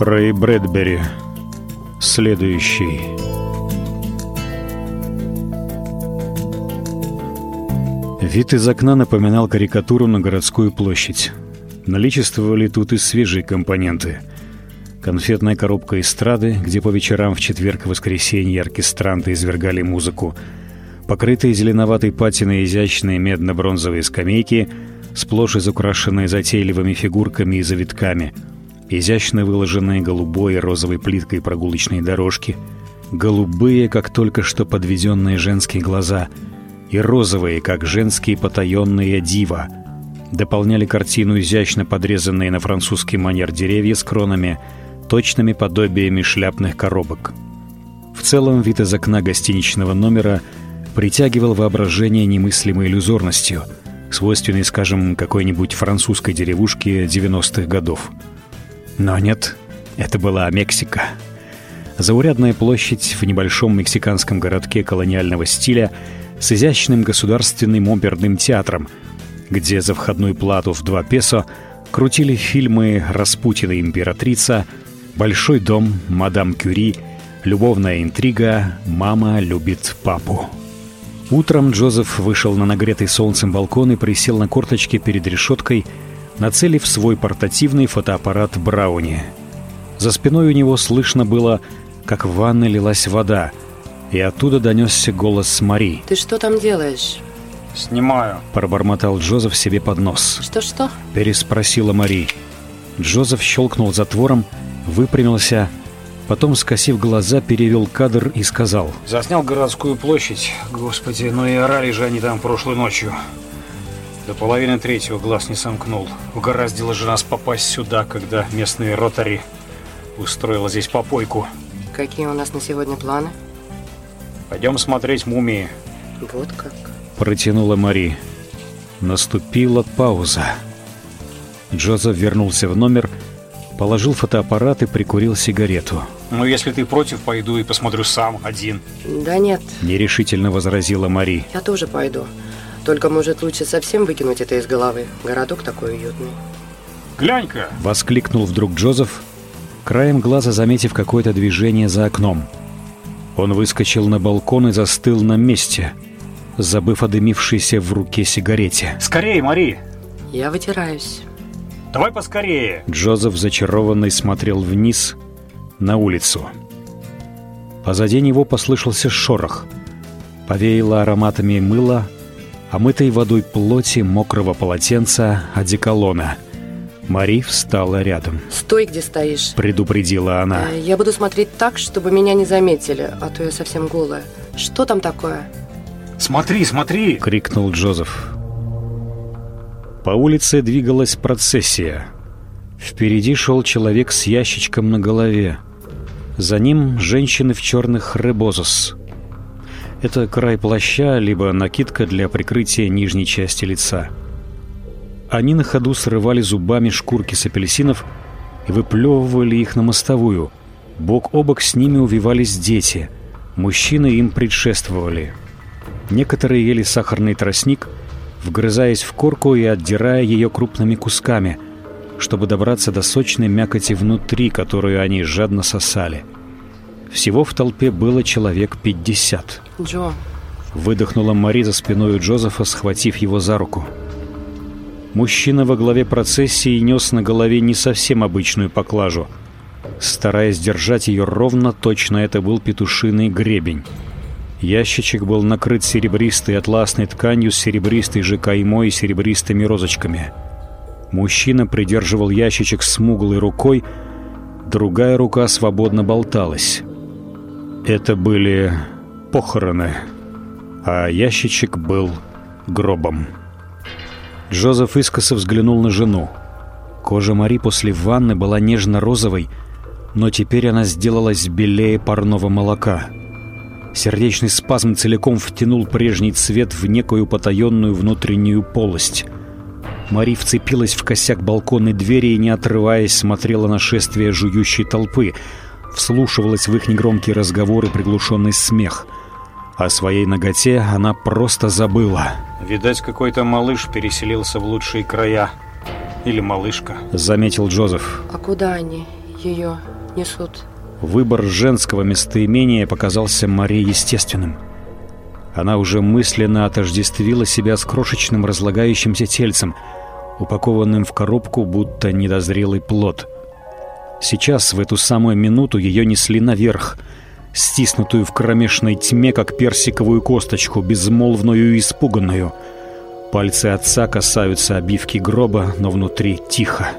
Рэй Брэдбери. Следующий. Вид из окна напоминал карикатуру на городскую площадь. Наличествовали тут и свежие компоненты. Конфетная коробка эстрады, где по вечерам в четверг и воскресенье оркестранты извергали музыку. Покрытые зеленоватой патиной изящные медно-бронзовые скамейки, сплошь из украшенные затейливыми фигурками и завитками — изящно выложенные голубой и розовой плиткой прогулочные дорожки, голубые, как только что подведенные женские глаза, и розовые, как женские потаенные дива, дополняли картину изящно подрезанные на французский манер деревья с кронами, точными подобиями шляпных коробок. В целом вид из окна гостиничного номера притягивал воображение немыслимой иллюзорностью, свойственной, скажем, какой-нибудь французской деревушке 90-х годов. Но нет, это была Мексика. Заурядная площадь в небольшом мексиканском городке колониального стиля с изящным государственным оперным театром, где за входную плату в 2 песо крутили фильмы «Распутина императрица», «Большой дом», «Мадам Кюри», «Любовная интрига», «Мама любит папу». Утром Джозеф вышел на нагретый солнцем балкон и присел на корточки перед решеткой – нацелив свой портативный фотоаппарат Брауни. За спиной у него слышно было, как в ванной лилась вода, и оттуда донесся голос Мари. «Ты что там делаешь?» «Снимаю», — пробормотал Джозеф себе под нос. «Что-что?» — переспросила Мари. Джозеф щелкнул затвором, выпрямился, потом, скосив глаза, перевел кадр и сказал. «Заснял городскую площадь. Господи, ну и орали же они там прошлой ночью. До половины третьего глаз не сомкнул. Угораздило же нас попасть сюда, когда местные ротари устроила здесь попойку. Какие у нас на сегодня планы? Пойдем смотреть мумии. Вот как. Протянула Мари. Наступила пауза. Джозеф вернулся в номер, положил фотоаппарат и прикурил сигарету. «Ну, если ты против, пойду и посмотрю сам, один». «Да нет». Нерешительно возразила Мари. «Я тоже пойду. Только, может, лучше совсем выкинуть это из головы. Городок такой уютный. Глянь-ка! Воскликнул вдруг Джозеф, краем глаза заметив какое-то движение за окном. Он выскочил на балкон и застыл на месте, забыв о дымившейся в руке сигарете. «Скорее, Мари!» «Я вытираюсь». «Давай поскорее!» Джозеф, зачарованный, смотрел вниз на улицу. Позади него послышался шорох. Повеяло ароматами мыла, омытой водой плоти, мокрого полотенца, одеколона. Мари встала рядом. «Стой, где стоишь!» – предупредила она. Э, «Я буду смотреть так, чтобы меня не заметили, а то я совсем голая. Что там такое?» «Смотри, смотри!» – крикнул Джозеф. По улице двигалась процессия. Впереди шел человек с ящичком на голове. За ним женщины в черных ребозос – это край плаща, либо накидка для прикрытия нижней части лица. Они на ходу срывали зубами шкурки с апельсинов и выплевывали их на мостовую. Бок о бок с ними увивались дети. Мужчины им предшествовали. Некоторые ели сахарный тростник, вгрызаясь в корку и отдирая ее крупными кусками, чтобы добраться до сочной мякоти внутри, которую они жадно сосали. Всего в толпе было человек пятьдесят. Джо. Выдохнула Мари за спиной у Джозефа, схватив его за руку. Мужчина во главе процессии нес на голове не совсем обычную поклажу. Стараясь держать ее ровно, точно это был петушиный гребень. Ящичек был накрыт серебристой атласной тканью с серебристой же каймой и серебристыми розочками. Мужчина придерживал ящичек смуглой рукой, другая рука свободно болталась. Это были похороны, а ящичек был гробом. Джозеф искоса взглянул на жену. Кожа Мари после ванны была нежно-розовой, но теперь она сделалась белее парного молока. Сердечный спазм целиком втянул прежний цвет в некую потаенную внутреннюю полость. Мари вцепилась в косяк балконной двери и, не отрываясь, смотрела на шествие жующей толпы, вслушивалась в их негромкие разговоры и приглушенный смех — о своей ноготе она просто забыла. Видать, какой-то малыш переселился в лучшие края. Или малышка. Заметил Джозеф. А куда они? ее несут. Выбор женского местоимения показался Марии естественным. Она уже мысленно отождествила себя с крошечным разлагающимся тельцем, упакованным в коробку, будто недозрелый плод. Сейчас, в эту самую минуту, ее несли наверх, стиснутую в кромешной тьме, как персиковую косточку, безмолвную и испуганную. Пальцы отца касаются обивки гроба, но внутри тихо.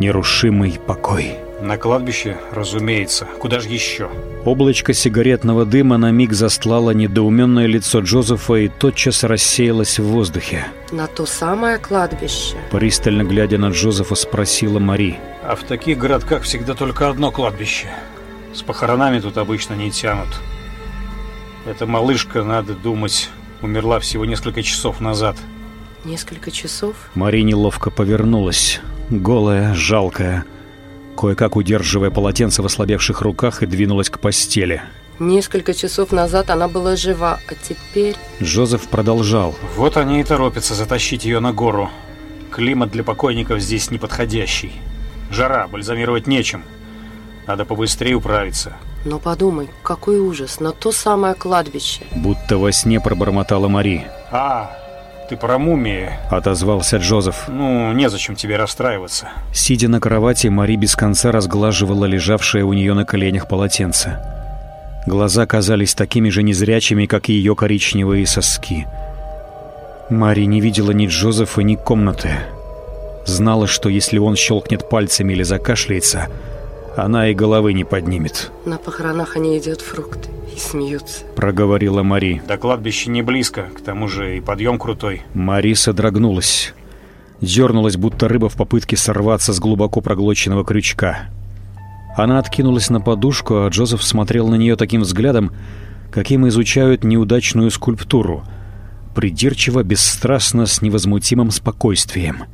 Нерушимый покой. На кладбище, разумеется. Куда же еще? Облачко сигаретного дыма на миг застлало недоуменное лицо Джозефа и тотчас рассеялось в воздухе. На то самое кладбище. Пристально глядя на Джозефа, спросила Мари. А в таких городках всегда только одно кладбище. С похоронами тут обычно не тянут. Эта малышка, надо думать, умерла всего несколько часов назад. Несколько часов? Мари неловко повернулась. Голая, жалкая, кое-как удерживая полотенце в ослабевших руках и двинулась к постели. Несколько часов назад она была жива, а теперь... Джозеф продолжал. Вот они и торопятся затащить ее на гору. Климат для покойников здесь неподходящий. Жара, бальзамировать нечем. Надо побыстрее управиться. Но подумай, какой ужас, на то самое кладбище. Будто во сне пробормотала Мари. А, ты про мумии. Отозвался Джозеф. Ну, незачем тебе расстраиваться. Сидя на кровати, Мари без конца разглаживала лежавшее у нее на коленях полотенце. Глаза казались такими же незрячими, как и ее коричневые соски. Мари не видела ни Джозефа, ни комнаты. Знала, что если он щелкнет пальцами или закашляется, она и головы не поднимет. На похоронах они едят фрукты и смеются. Проговорила Мари. До кладбища не близко, к тому же и подъем крутой. Мари содрогнулась. Дернулась, будто рыба в попытке сорваться с глубоко проглоченного крючка. Она откинулась на подушку, а Джозеф смотрел на нее таким взглядом, каким изучают неудачную скульптуру. Придирчиво, бесстрастно, с невозмутимым спокойствием.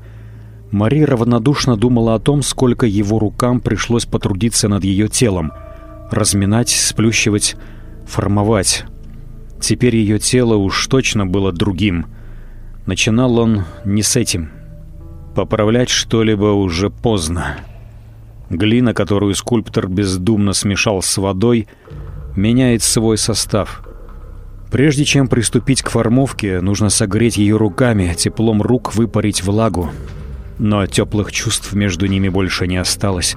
Мари равнодушно думала о том, сколько его рукам пришлось потрудиться над ее телом. Разминать, сплющивать, формовать. Теперь ее тело уж точно было другим. Начинал он не с этим. Поправлять что-либо уже поздно. Глина, которую скульптор бездумно смешал с водой, меняет свой состав. Прежде чем приступить к формовке, нужно согреть ее руками, теплом рук выпарить влагу. Но теплых чувств между ними больше не осталось.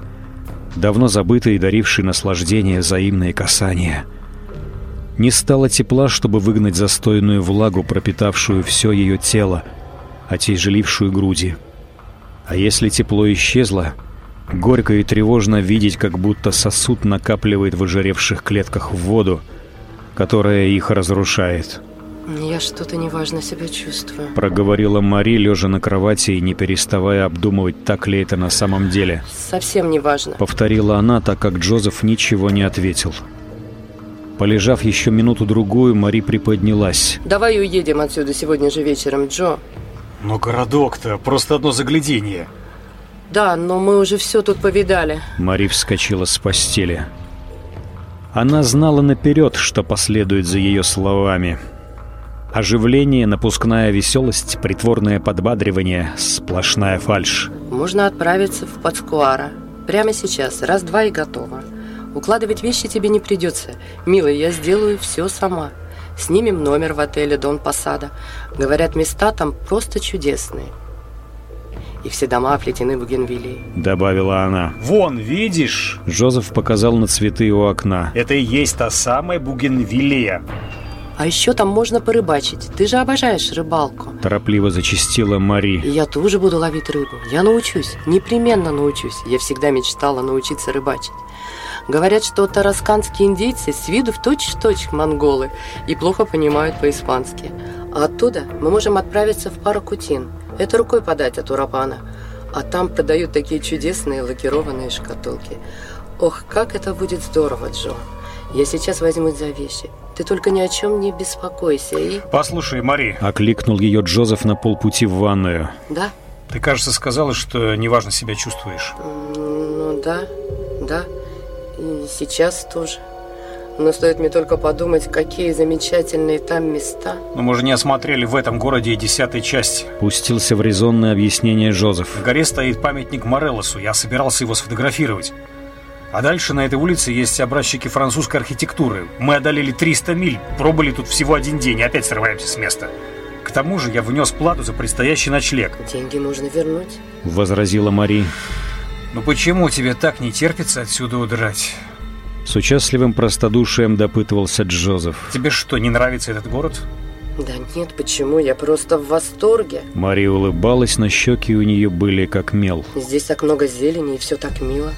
Давно забытые дарившие наслаждение взаимные касания. Не стало тепла, чтобы выгнать застойную влагу, пропитавшую все ее тело, отяжелившую груди. А если тепло исчезло, горько и тревожно видеть, как будто сосуд накапливает в ожиревших клетках воду, которая их разрушает. Я что-то неважно себя чувствую. Проговорила Мари, лежа на кровати и не переставая обдумывать, так ли это на самом деле. Совсем неважно. Повторила она, так как Джозеф ничего не ответил. Полежав еще минуту-другую, Мари приподнялась. Давай уедем отсюда сегодня же вечером, Джо. Но городок-то просто одно загляденье. Да, но мы уже все тут повидали. Мари вскочила с постели. Она знала наперед, что последует за ее словами. Оживление, напускная веселость, притворное подбадривание, сплошная фальшь. Можно отправиться в Пацкуара. Прямо сейчас, раз-два и готово. Укладывать вещи тебе не придется. Милый, я сделаю все сама. Снимем номер в отеле Дон Посада. Говорят, места там просто чудесные. И все дома оплетены бугенвиллией. Добавила она. Вон, видишь? Джозеф показал на цветы у окна. Это и есть та самая бугенвиллия. А еще там можно порыбачить. Ты же обожаешь рыбалку. Торопливо зачастила Мари. И я тоже буду ловить рыбу. Я научусь. Непременно научусь. Я всегда мечтала научиться рыбачить. Говорят, что тарасканские индейцы с виду в точь-в-точь монголы и плохо понимают по-испански. А оттуда мы можем отправиться в Паракутин. Это рукой подать от Урапана. А там продают такие чудесные лакированные шкатулки. Ох, как это будет здорово, Джо. Я сейчас возьмусь за вещи. Ты только ни о чем не беспокойся и... Послушай, Мари, Окликнул ее Джозеф на полпути в ванную. Да? ты, кажется, сказала, что неважно себя чувствуешь. Ну да, да. И сейчас тоже. Но стоит мне только подумать, какие замечательные там места. Но мы же не осмотрели в этом городе и десятой части. Пустился в резонное объяснение Джозеф. В горе стоит памятник Морелосу. Я собирался его сфотографировать. А дальше на этой улице есть образчики французской архитектуры. Мы одолели 300 миль, пробыли тут всего один день и опять срываемся с места. К тому же я внес плату за предстоящий ночлег. Деньги можно вернуть. Возразила Мари. Ну почему тебе так не терпится отсюда удрать? С участливым простодушием допытывался Джозеф. Тебе что, не нравится этот город? Да нет, почему? Я просто в восторге. Мария улыбалась, но щеки у нее были как мел. Здесь так много зелени и все так мило.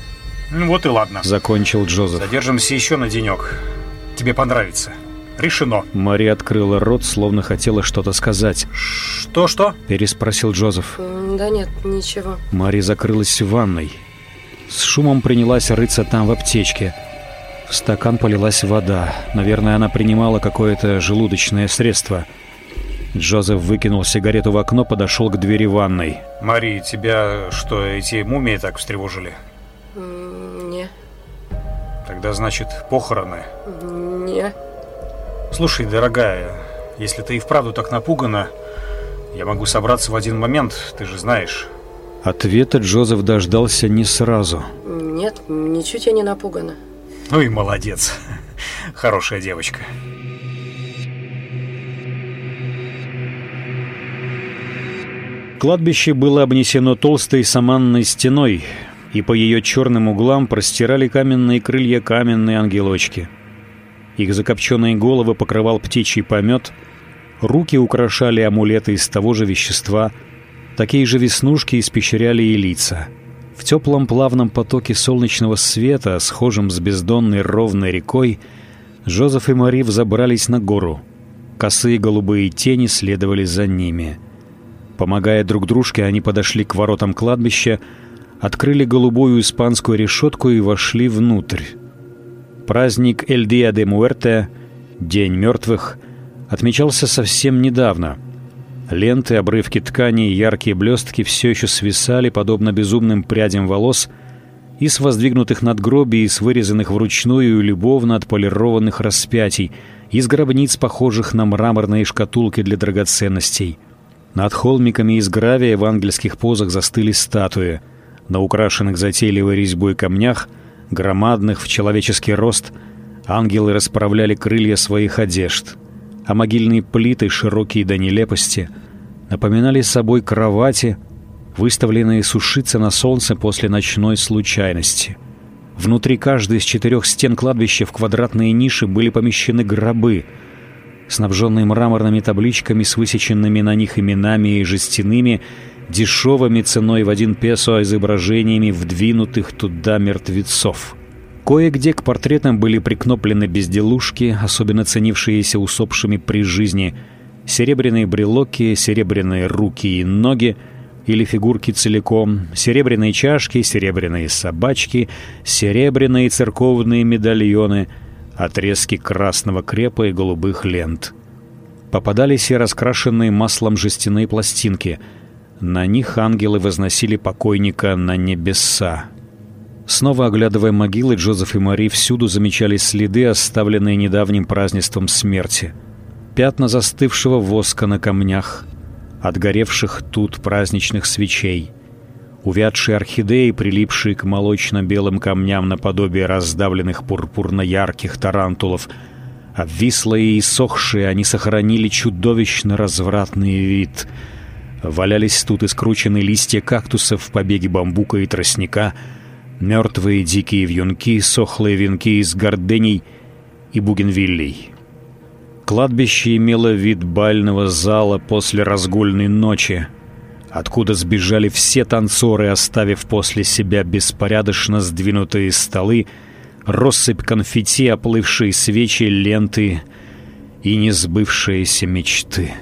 Ну вот и ладно. Закончил Джозеф. Задержимся еще на денек. Тебе понравится. Решено. Мария открыла рот, словно хотела что-то сказать. Что-что? Переспросил Джозеф. Да нет, ничего. Мария закрылась в ванной. С шумом принялась рыться там в аптечке. В стакан полилась вода. Наверное, она принимала какое-то желудочное средство. Джозеф выкинул сигарету в окно, подошел к двери ванной. Мари, тебя что, эти мумии так встревожили? Тогда, значит, похороны? Не. Слушай, дорогая, если ты и вправду так напугана, я могу собраться в один момент, ты же знаешь. Ответа Джозеф дождался не сразу. Нет, ничуть я не напугана. Ну и молодец. Хорошая девочка. Кладбище было обнесено толстой саманной стеной, и по ее черным углам простирали каменные крылья каменные ангелочки. Их закопченные головы покрывал птичий помет, руки украшали амулеты из того же вещества, такие же веснушки испещряли и лица. В теплом плавном потоке солнечного света, схожем с бездонной ровной рекой, Жозеф и Мари взобрались на гору. Косые голубые тени следовали за ними. Помогая друг дружке, они подошли к воротам кладбища, открыли голубую испанскую решетку и вошли внутрь. Праздник Эль Диа де Муэрте, День мертвых, отмечался совсем недавно. Ленты, обрывки ткани и яркие блестки все еще свисали, подобно безумным прядям волос, и с воздвигнутых надгробий, и с вырезанных вручную и любовно отполированных распятий, из гробниц, похожих на мраморные шкатулки для драгоценностей. Над холмиками из гравия в ангельских позах застыли статуи. На украшенных затейливой резьбой камнях, громадных в человеческий рост, ангелы расправляли крылья своих одежд, а могильные плиты, широкие до нелепости, напоминали собой кровати, выставленные сушиться на солнце после ночной случайности. Внутри каждой из четырех стен кладбища в квадратные ниши были помещены гробы, снабженные мраморными табличками с высеченными на них именами и жестяными, дешевыми ценой в один песо изображениями вдвинутых туда мертвецов. Кое-где к портретам были прикноплены безделушки, особенно ценившиеся усопшими при жизни, серебряные брелоки, серебряные руки и ноги, или фигурки целиком, серебряные чашки, серебряные собачки, серебряные церковные медальоны, отрезки красного крепа и голубых лент. Попадались и раскрашенные маслом жестяные пластинки — на них ангелы возносили покойника на небеса. Снова оглядывая могилы, Джозеф и Мари всюду замечали следы, оставленные недавним празднеством смерти. Пятна застывшего воска на камнях, отгоревших тут праздничных свечей, увядшие орхидеи, прилипшие к молочно-белым камням наподобие раздавленных пурпурно-ярких тарантулов, обвислые и сохшие, они сохранили чудовищно развратный вид — Валялись тут и листья кактусов, побеги бамбука и тростника, мертвые дикие вьюнки, сохлые венки из гордений и бугенвиллей. Кладбище имело вид бального зала после разгульной ночи, откуда сбежали все танцоры, оставив после себя беспорядочно сдвинутые столы, россыпь конфетти, оплывшие свечи, ленты и несбывшиеся мечты.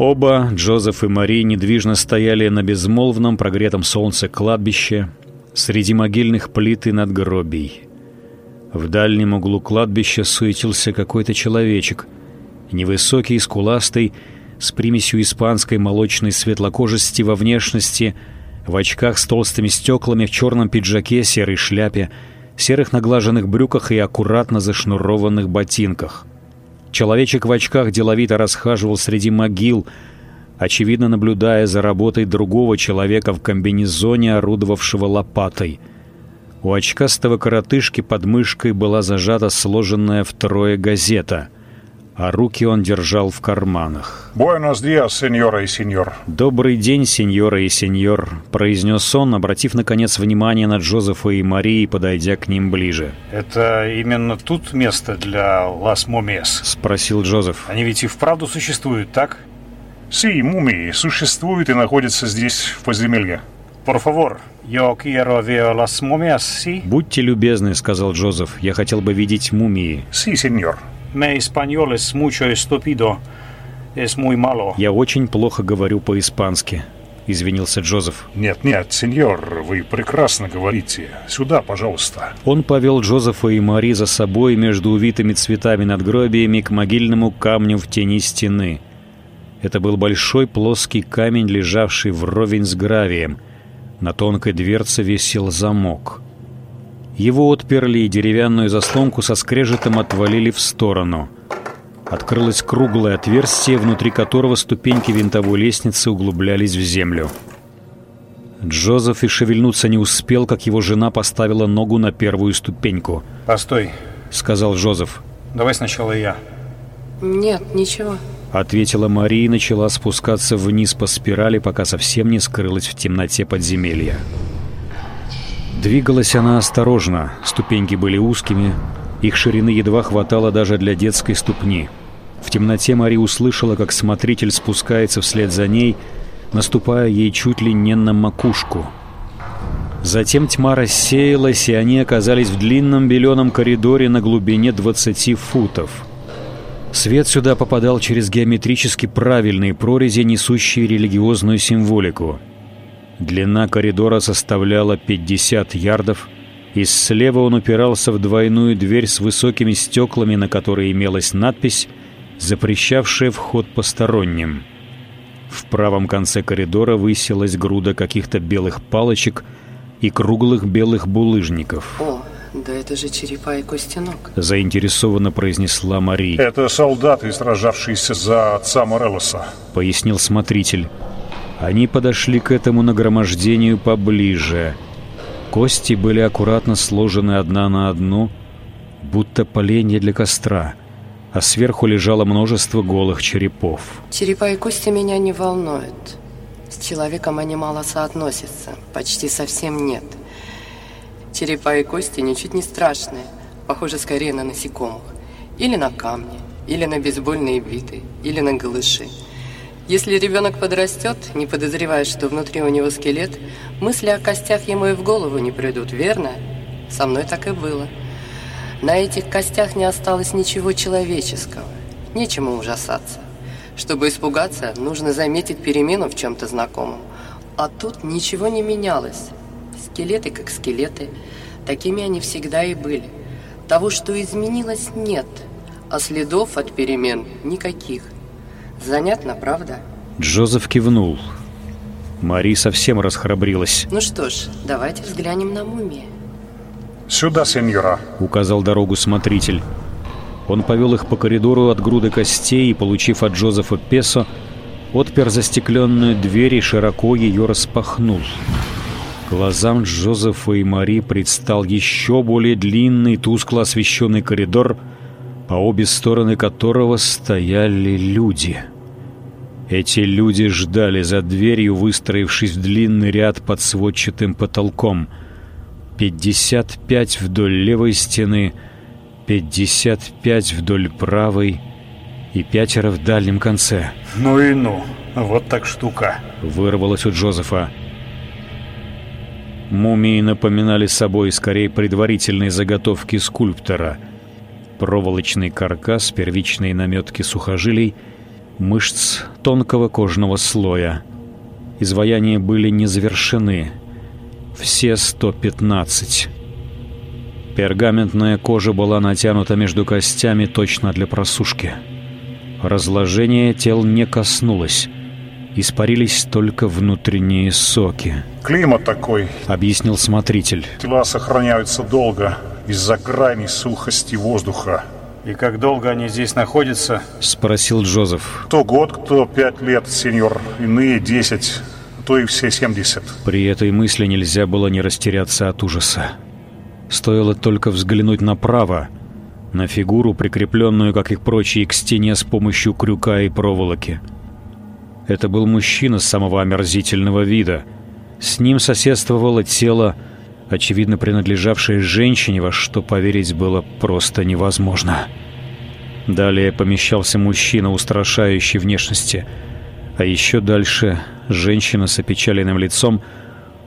Оба, Джозеф и Мари, недвижно стояли на безмолвном прогретом солнце кладбище среди могильных плит и надгробий. В дальнем углу кладбища суетился какой-то человечек, невысокий, скуластый, с примесью испанской молочной светлокожести во внешности, в очках с толстыми стеклами, в черном пиджаке, серой шляпе, серых наглаженных брюках и аккуратно зашнурованных ботинках. Человечек в очках деловито расхаживал среди могил, очевидно наблюдая за работой другого человека в комбинезоне, орудовавшего лопатой. У очкастого коротышки под мышкой была зажата сложенная втрое газета, а руки он держал в карманах. «Буэнос диас, сеньора и сеньор». «Добрый день, сеньора и сеньор», — произнес он, обратив, наконец, внимание на Джозефа и Марии, подойдя к ним ближе. «Это именно тут место для Лас Момес?» — спросил Джозеф. «Они ведь и вправду существуют, так?» «Си, мумии существуют и находятся здесь, в подземелье». «Por favor, yo quiero ver las momias, sí?» «Будьте любезны», — сказал Джозеф. «Я хотел бы видеть мумии». «Си, сеньор». «Me español es mucho estúpido. Es muy malo». «Я очень плохо говорю по-испански», — извинился Джозеф. «Нет, нет, сеньор, вы прекрасно говорите. Сюда, пожалуйста». Он повел Джозефа и Мари за собой между увитыми цветами надгробиями к могильному камню в тени стены. Это был большой плоский камень, лежавший вровень с гравием — на тонкой дверце висел замок. Его отперли и деревянную заслонку со скрежетом отвалили в сторону. Открылось круглое отверстие, внутри которого ступеньки винтовой лестницы углублялись в землю. Джозеф и шевельнуться не успел, как его жена поставила ногу на первую ступеньку. «Постой», — сказал Джозеф. «Давай сначала я». «Нет, ничего». — ответила Мария и начала спускаться вниз по спирали, пока совсем не скрылась в темноте подземелья. Двигалась она осторожно, ступеньки были узкими, их ширины едва хватало даже для детской ступни. В темноте Мария услышала, как смотритель спускается вслед за ней, наступая ей чуть ли не на макушку. Затем тьма рассеялась, и они оказались в длинном беленом коридоре на глубине 20 футов — Свет сюда попадал через геометрически правильные прорези, несущие религиозную символику. Длина коридора составляла 50 ярдов, и слева он упирался в двойную дверь с высокими стеклами, на которой имелась надпись, запрещавшая вход посторонним. В правом конце коридора высилась груда каких-то белых палочек и круглых белых булыжников. О, да это же черепа и костянок. Заинтересованно произнесла Мари. Это солдаты, сражавшиеся за отца Морелоса. Пояснил смотритель. Они подошли к этому нагромождению поближе. Кости были аккуратно сложены одна на одну, будто поленья для костра, а сверху лежало множество голых черепов. Черепа и кости меня не волнуют. С человеком они мало соотносятся, почти совсем нет. Черепа и кости ничуть не страшные, похожи скорее на насекомых. Или на камни, или на бейсбольные биты, или на голыши. Если ребенок подрастет, не подозревая, что внутри у него скелет, мысли о костях ему и в голову не придут, верно? Со мной так и было. На этих костях не осталось ничего человеческого. Нечему ужасаться. Чтобы испугаться, нужно заметить перемену в чем-то знакомом. А тут ничего не менялось. Скелеты как скелеты. Такими они всегда и были. Того, что изменилось, нет. А следов от перемен никаких. Занятно, правда? Джозеф кивнул. Мари совсем расхрабрилась. Ну что ж, давайте взглянем на мумии. «Сюда, сеньора», — указал дорогу смотритель. Он повел их по коридору от груды костей и, получив от Джозефа песо, отпер застекленную дверь и широко ее распахнул. Глазам Джозефа и Мари предстал еще более длинный, тускло освещенный коридор, по обе стороны которого стояли люди. Эти люди ждали за дверью, выстроившись в длинный ряд под сводчатым потолком. Пятьдесят пять вдоль левой стены, пятьдесят пять вдоль правой и пятеро в дальнем конце. «Ну и ну, вот так штука!» — вырвалось у Джозефа. Мумии напоминали собой скорее предварительные заготовки скульптора. Проволочный каркас, первичные наметки сухожилий, мышц тонкого кожного слоя. Изваяния были не завершены. Все 115. Пергаментная кожа была натянута между костями точно для просушки. Разложение тел не коснулось испарились только внутренние соки. «Климат такой», — объяснил смотритель. «Тела сохраняются долго из-за крайней сухости воздуха». «И как долго они здесь находятся?» — спросил Джозеф. «Кто год, кто пять лет, сеньор. Иные десять, то и все семьдесят». При этой мысли нельзя было не растеряться от ужаса. Стоило только взглянуть направо, на фигуру, прикрепленную, как и прочие, к стене с помощью крюка и проволоки. Это был мужчина самого омерзительного вида. С ним соседствовало тело, очевидно принадлежавшее женщине, во что поверить было просто невозможно. Далее помещался мужчина устрашающей внешности, а еще дальше женщина с опечаленным лицом,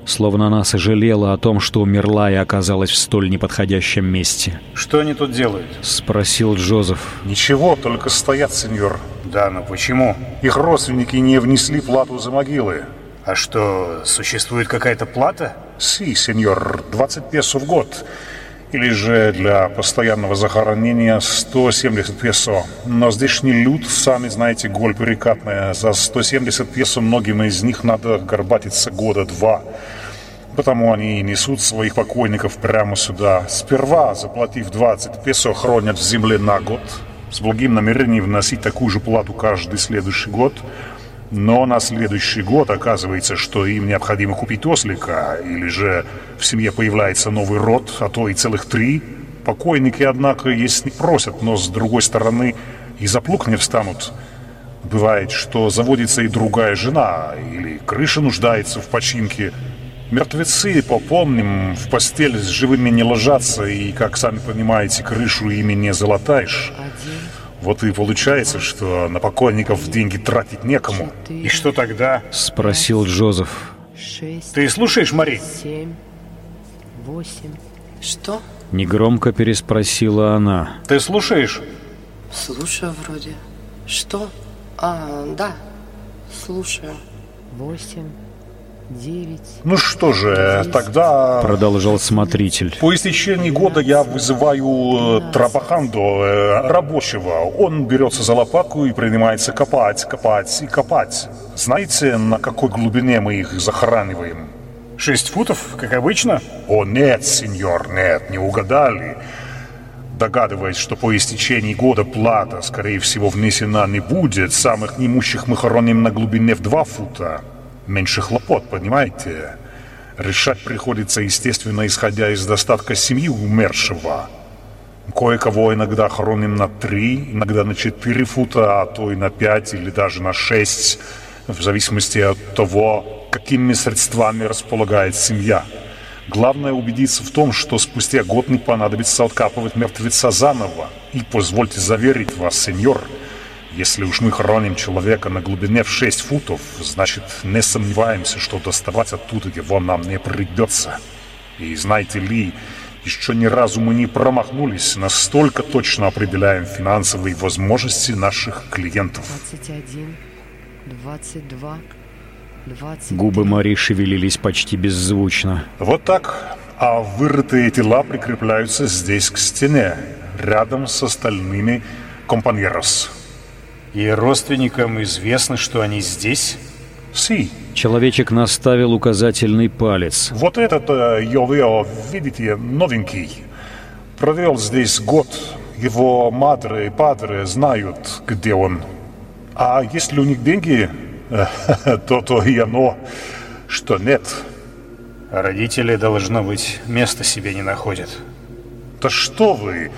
словно она сожалела о том, что умерла и оказалась в столь неподходящем месте. Что они тут делают? Спросил Джозеф. Ничего, только стоят, сеньор. Да, но почему? Их родственники не внесли плату за могилы. А что, существует какая-то плата? Си, сеньор, 20 песо в год. Или же для постоянного захоронения 170 песо. Но здешний люд, сами знаете, голь перекатная. За 170 песо многим из них надо горбатиться года два. Потому они несут своих покойников прямо сюда. Сперва, заплатив 20 песо, хранят в земле на год. С благим намерением вносить такую же плату каждый следующий год – но на следующий год оказывается, что им необходимо купить ослика, или же в семье появляется новый род, а то и целых три. Покойники, однако, не просят, но с другой стороны и за плуг не встанут. Бывает, что заводится и другая жена, или крыша нуждается в починке. Мертвецы, попомним, в постель с живыми не ложатся, и, как сами понимаете, крышу ими не залатаешь. Вот и получается, что на покойников деньги тратить некому. И что тогда? Спросил Джозеф. Ты слушаешь, Мари? Семь, восемь. Что? Негромко переспросила она. Ты слушаешь? Слушаю вроде. Что? А, да. Слушаю. Восемь. Ну что же, тогда... Продолжал смотритель. По истечении года я вызываю э, Трабахандо, э, рабочего. Он берется за лопатку и принимается копать, копать и копать. Знаете, на какой глубине мы их захораниваем? Шесть футов, как обычно? О, нет, сеньор, нет, не угадали. Догадываясь, что по истечении года плата, скорее всего, внесена не будет, самых немущих мы хороним на глубине в два фута. Меньше хлопот, понимаете? Решать приходится, естественно, исходя из достатка семьи умершего. Кое-кого иногда хороним на три, иногда на четыре фута, а то и на пять или даже на шесть, в зависимости от того, какими средствами располагает семья. Главное убедиться в том, что спустя год не понадобится откапывать мертвеца заново. И позвольте заверить вас, сеньор, если уж мы хороним человека на глубине в 6 футов, значит, не сомневаемся, что доставать оттуда его нам не придется. И знаете ли, еще ни разу мы не промахнулись, настолько точно определяем финансовые возможности наших клиентов. 21, 22, 23. Губы Мари шевелились почти беззвучно. Вот так. А вырытые тела прикрепляются здесь к стене, рядом с остальными компаньерос. И родственникам известно, что они здесь? Си, Человечек наставил указательный палец. вот этот э, Йовео, видите, новенький. Провел здесь год. Его матери и падре знают, где он. А если у них деньги, то-то и оно, что нет. Родители, должно быть, места себе не находят. Да что вы,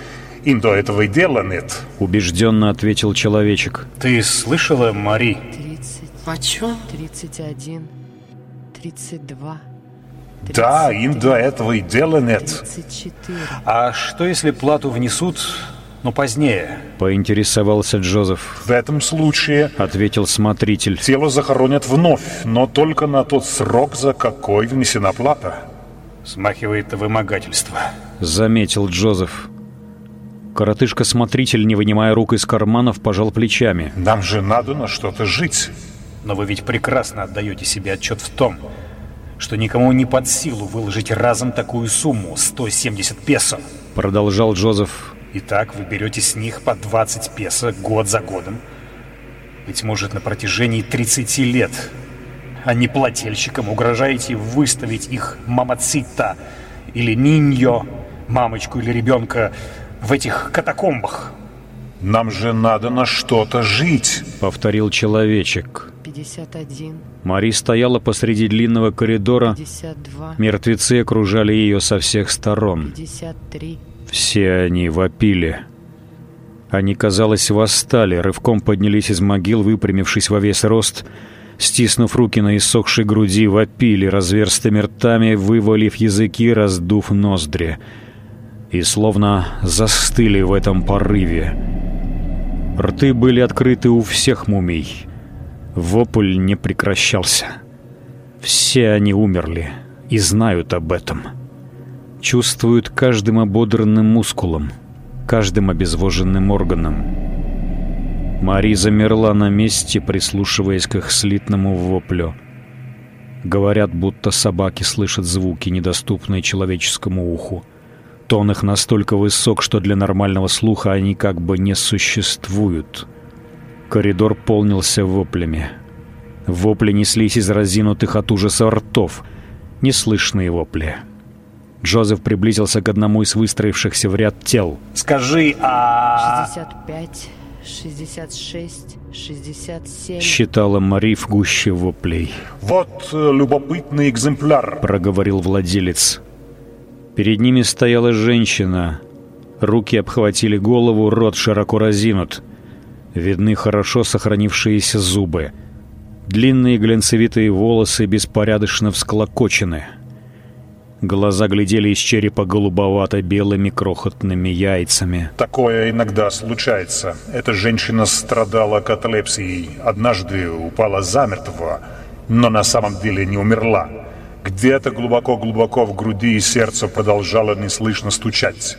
им до этого и дела нет. Убежденно ответил человечек. Ты слышала, Мари? 30, О чем? 31, 32, Да, им до этого и дела нет. 34. А что, если плату внесут, но позднее? Поинтересовался Джозеф. В этом случае Ответил смотритель. тело захоронят вновь, но только на тот срок, за какой внесена плата. Смахивает на вымогательство. Заметил Джозеф. Коротышка-смотритель, не вынимая рук из карманов, пожал плечами. Нам же надо на что-то жить. Но вы ведь прекрасно отдаете себе отчет в том, что никому не под силу выложить разом такую сумму – 170 песо. Продолжал Джозеф. Итак, вы берете с них по 20 песо год за годом. Быть может, на протяжении 30 лет. А не плательщикам угрожаете выставить их мамацита или ниньо, мамочку или ребенка, в этих катакомбах. Нам же надо на что-то жить. Повторил человечек. 51. Мари стояла посреди длинного коридора. 52. Мертвецы окружали ее со всех сторон. 53. Все они вопили. Они, казалось, восстали, рывком поднялись из могил, выпрямившись во весь рост, стиснув руки на иссохшей груди, вопили разверстыми ртами, вывалив языки, раздув ноздри. И словно застыли в этом порыве. Рты были открыты у всех мумий. Вопль не прекращался. Все они умерли и знают об этом. Чувствуют каждым ободранным мускулом, каждым обезвоженным органом. Мари замерла на месте, прислушиваясь к их слитному воплю. Говорят, будто собаки слышат звуки, недоступные человеческому уху. Тон их настолько высок, что для нормального слуха они как бы не существуют. Коридор полнился воплями. Вопли неслись из разинутых от ужаса ртов. Неслышные вопли. Джозеф приблизился к одному из выстроившихся в ряд тел. Скажи, а... 65, 66, 67. Считала Мари в гуще воплей. Вот э, любопытный экземпляр. Проговорил владелец. Перед ними стояла женщина. Руки обхватили голову, рот широко разинут. Видны хорошо сохранившиеся зубы. Длинные глянцевитые волосы беспорядочно всклокочены. Глаза глядели из черепа голубовато-белыми крохотными яйцами. Такое иногда случается. Эта женщина страдала каталепсией. Однажды упала замертво, но на самом деле не умерла. Где-то глубоко-глубоко в груди и сердце продолжало неслышно стучать.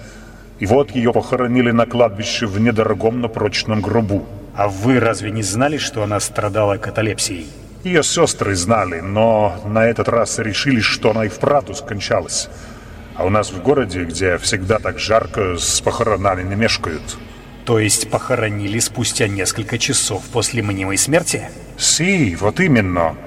И вот ее похоронили на кладбище в недорогом, но прочном гробу. А вы разве не знали, что она страдала каталепсией? Ее сестры знали, но на этот раз решили, что она и вправду скончалась. А у нас в городе, где всегда так жарко, с похоронами не мешкают. То есть похоронили спустя несколько часов после мнимой смерти? Си, вот именно.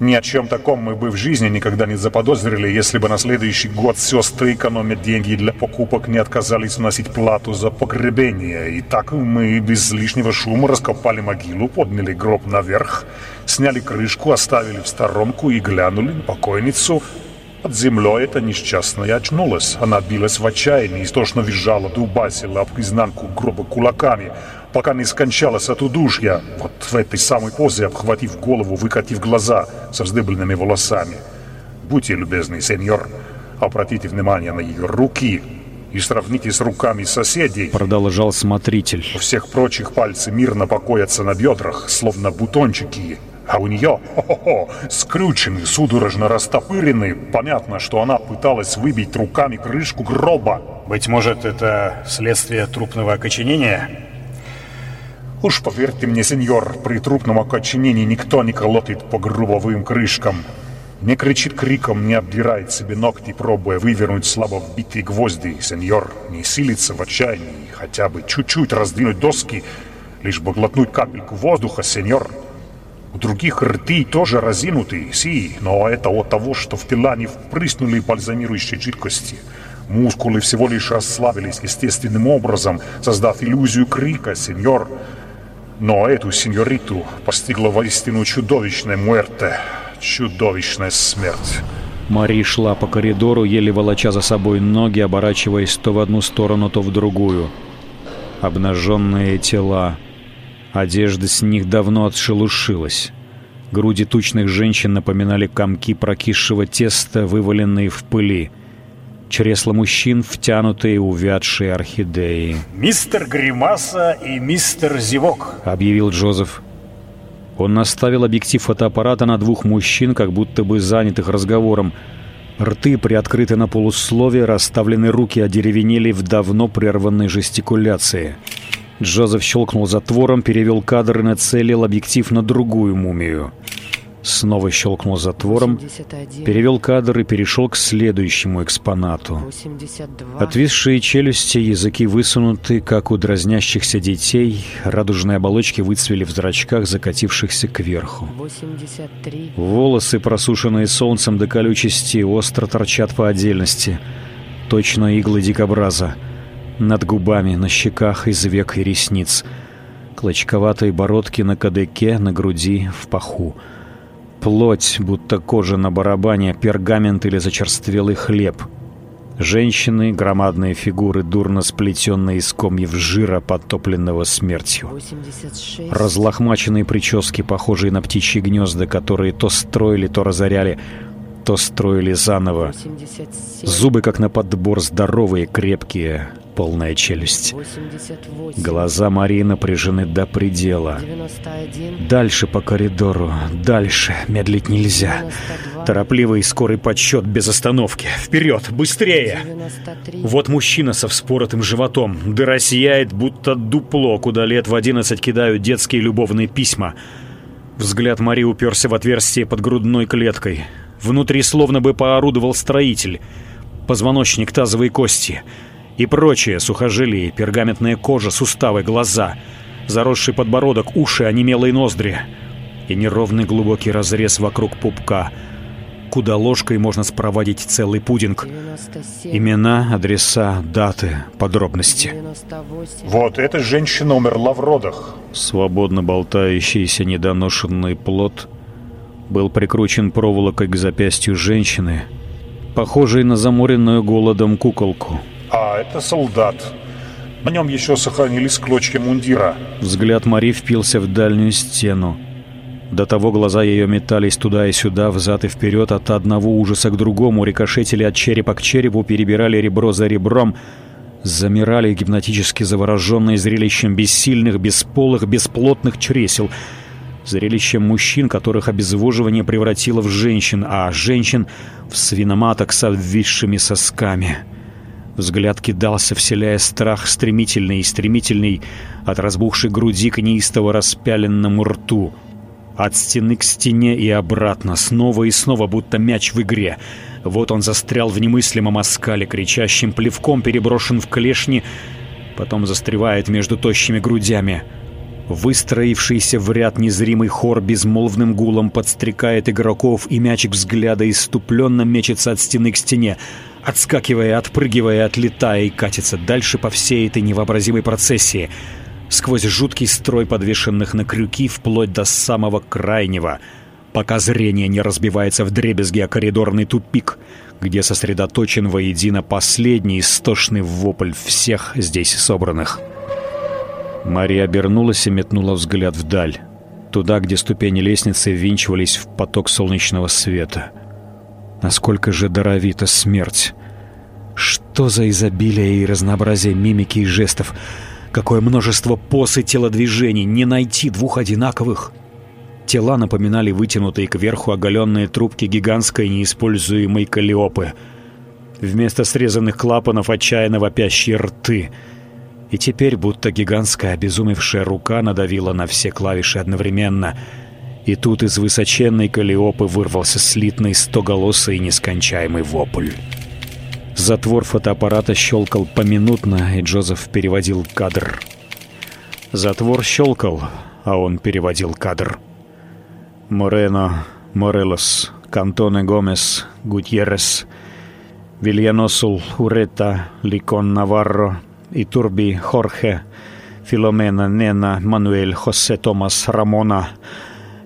Ни о чем таком мы бы в жизни никогда не заподозрили, если бы на следующий год сестры, экономя деньги для покупок, не отказались вносить плату за погребение. И так мы без лишнего шума раскопали могилу, подняли гроб наверх, сняли крышку, оставили в сторонку и глянули на покойницу. Под землей эта несчастная очнулась. Она билась в отчаянии, истошно визжала, дубасила об изнанку гроба кулаками, пока не скончалась от удушья, вот в этой самой позе, обхватив голову, выкатив глаза со вздыбленными волосами. Будьте любезны, сеньор, обратите внимание на ее руки и сравните с руками соседей. Продолжал смотритель. У всех прочих пальцы мирно покоятся на бедрах, словно бутончики, а у нее, хо-хо-хо, скрючены, судорожно растопырены. Понятно, что она пыталась выбить руками крышку гроба. Быть может, это следствие трупного окоченения? Уж поверьте мне, сеньор, при трупном окоченении никто не колотит по грубовым крышкам. Не кричит криком, не обдирает себе ногти, пробуя вывернуть слабо вбитые гвозди. Сеньор не силится в отчаянии хотя бы чуть-чуть раздвинуть доски, лишь бы глотнуть капельку воздуха, сеньор. У других рты тоже разинуты, си, но это от того, что в тела не впрыснули бальзамирующей жидкости. Мускулы всего лишь расслабились естественным образом, создав иллюзию крика, сеньор. Но эту сеньориту постигла воистину чудовищная муэрте, чудовищная смерть. Мари шла по коридору, еле волоча за собой ноги, оборачиваясь то в одну сторону, то в другую. Обнаженные тела. Одежда с них давно отшелушилась. Груди тучных женщин напоминали комки прокисшего теста, вываленные в пыли. Чресла мужчин, втянутые увядшие орхидеи. «Мистер Гримаса и мистер Зевок», — объявил Джозеф. Он наставил объектив фотоаппарата на двух мужчин, как будто бы занятых разговором. Рты приоткрыты на полусловие, расставлены руки одеревенели в давно прерванной жестикуляции. Джозеф щелкнул затвором, перевел кадр и нацелил объектив на другую мумию. Снова щелкнул затвором, 81, перевел кадр и перешел к следующему экспонату. 82, Отвисшие челюсти, языки высунуты, как у дразнящихся детей, радужные оболочки выцвели в зрачках, закатившихся кверху. 83, Волосы, просушенные солнцем до колючести, остро торчат по отдельности. Точно иглы дикобраза. Над губами, на щеках, из век и ресниц. Клочковатые бородки на кадыке, на груди, в паху. Плоть, будто кожа на барабане, пергамент или зачерствелый хлеб. Женщины, громадные фигуры, дурно сплетенные из комьев жира, подтопленного смертью. 86. Разлохмаченные прически, похожие на птичьи гнезда, которые то строили, то разоряли, то строили заново. 87. Зубы, как на подбор, здоровые, крепкие, полная челюсть. 88. Глаза Марии напряжены до предела. 91. Дальше по коридору, дальше, медлить нельзя. 92. Торопливый и скорый подсчет без остановки. Вперед, быстрее! 93. Вот мужчина со вспоротым животом. Дыра сияет, будто дупло, куда лет в одиннадцать кидают детские любовные письма. Взгляд Марии уперся в отверстие под грудной клеткой. Внутри словно бы поорудовал строитель. Позвоночник, тазовые кости — и прочее, сухожилие, пергаментная кожа, суставы, глаза, заросший подбородок, уши, онемелые ноздри и неровный глубокий разрез вокруг пупка, куда ложкой можно спроводить целый пудинг. 97. Имена, адреса, даты, подробности. 98. Вот эта женщина умерла в родах. Свободно болтающийся недоношенный плод был прикручен проволокой к запястью женщины, похожей на заморенную голодом куколку. А, это солдат. На нем еще сохранились клочки мундира. Взгляд Мари впился в дальнюю стену. До того глаза ее метались туда и сюда, взад и вперед, от одного ужаса к другому, рикошетили от черепа к черепу, перебирали ребро за ребром, замирали гипнотически завороженные зрелищем бессильных, бесполых, бесплотных чресел, зрелищем мужчин, которых обезвоживание превратило в женщин, а женщин — в свиноматок с обвисшими сосками. Взгляд кидался, вселяя страх стремительный и стремительный от разбухшей груди к неистово распяленному рту. От стены к стене и обратно, снова и снова, будто мяч в игре. Вот он застрял в немыслимом оскале, кричащим плевком переброшен в клешни, потом застревает между тощими грудями. Выстроившийся в ряд незримый хор безмолвным гулом подстрекает игроков, и мячик взгляда иступленно мечется от стены к стене отскакивая, отпрыгивая, отлетая и катится дальше по всей этой невообразимой процессии, сквозь жуткий строй подвешенных на крюки вплоть до самого крайнего, пока зрение не разбивается в дребезги о коридорный тупик, где сосредоточен воедино последний истошный вопль всех здесь собранных. Мария обернулась и метнула взгляд вдаль, туда, где ступени лестницы ввинчивались в поток солнечного света — Насколько же даровита смерть. Что за изобилие и разнообразие мимики и жестов. Какое множество поз и телодвижений. Не найти двух одинаковых. Тела напоминали вытянутые кверху оголенные трубки гигантской неиспользуемой калиопы. Вместо срезанных клапанов отчаянно вопящие рты. И теперь будто гигантская обезумевшая рука надавила на все клавиши одновременно — и тут из высоченной калиопы вырвался слитный стоголосый нескончаемый вопль. Затвор фотоаппарата щелкал поминутно, и Джозеф переводил кадр. Затвор щелкал, а он переводил кадр. Морено, Морелос, Кантоне Гомес, Гутьеррес, Вильяносул, Урета, Ликон Наварро, Итурби, Хорхе, Филомена, Нена, Мануэль, Хосе Томас, Рамона —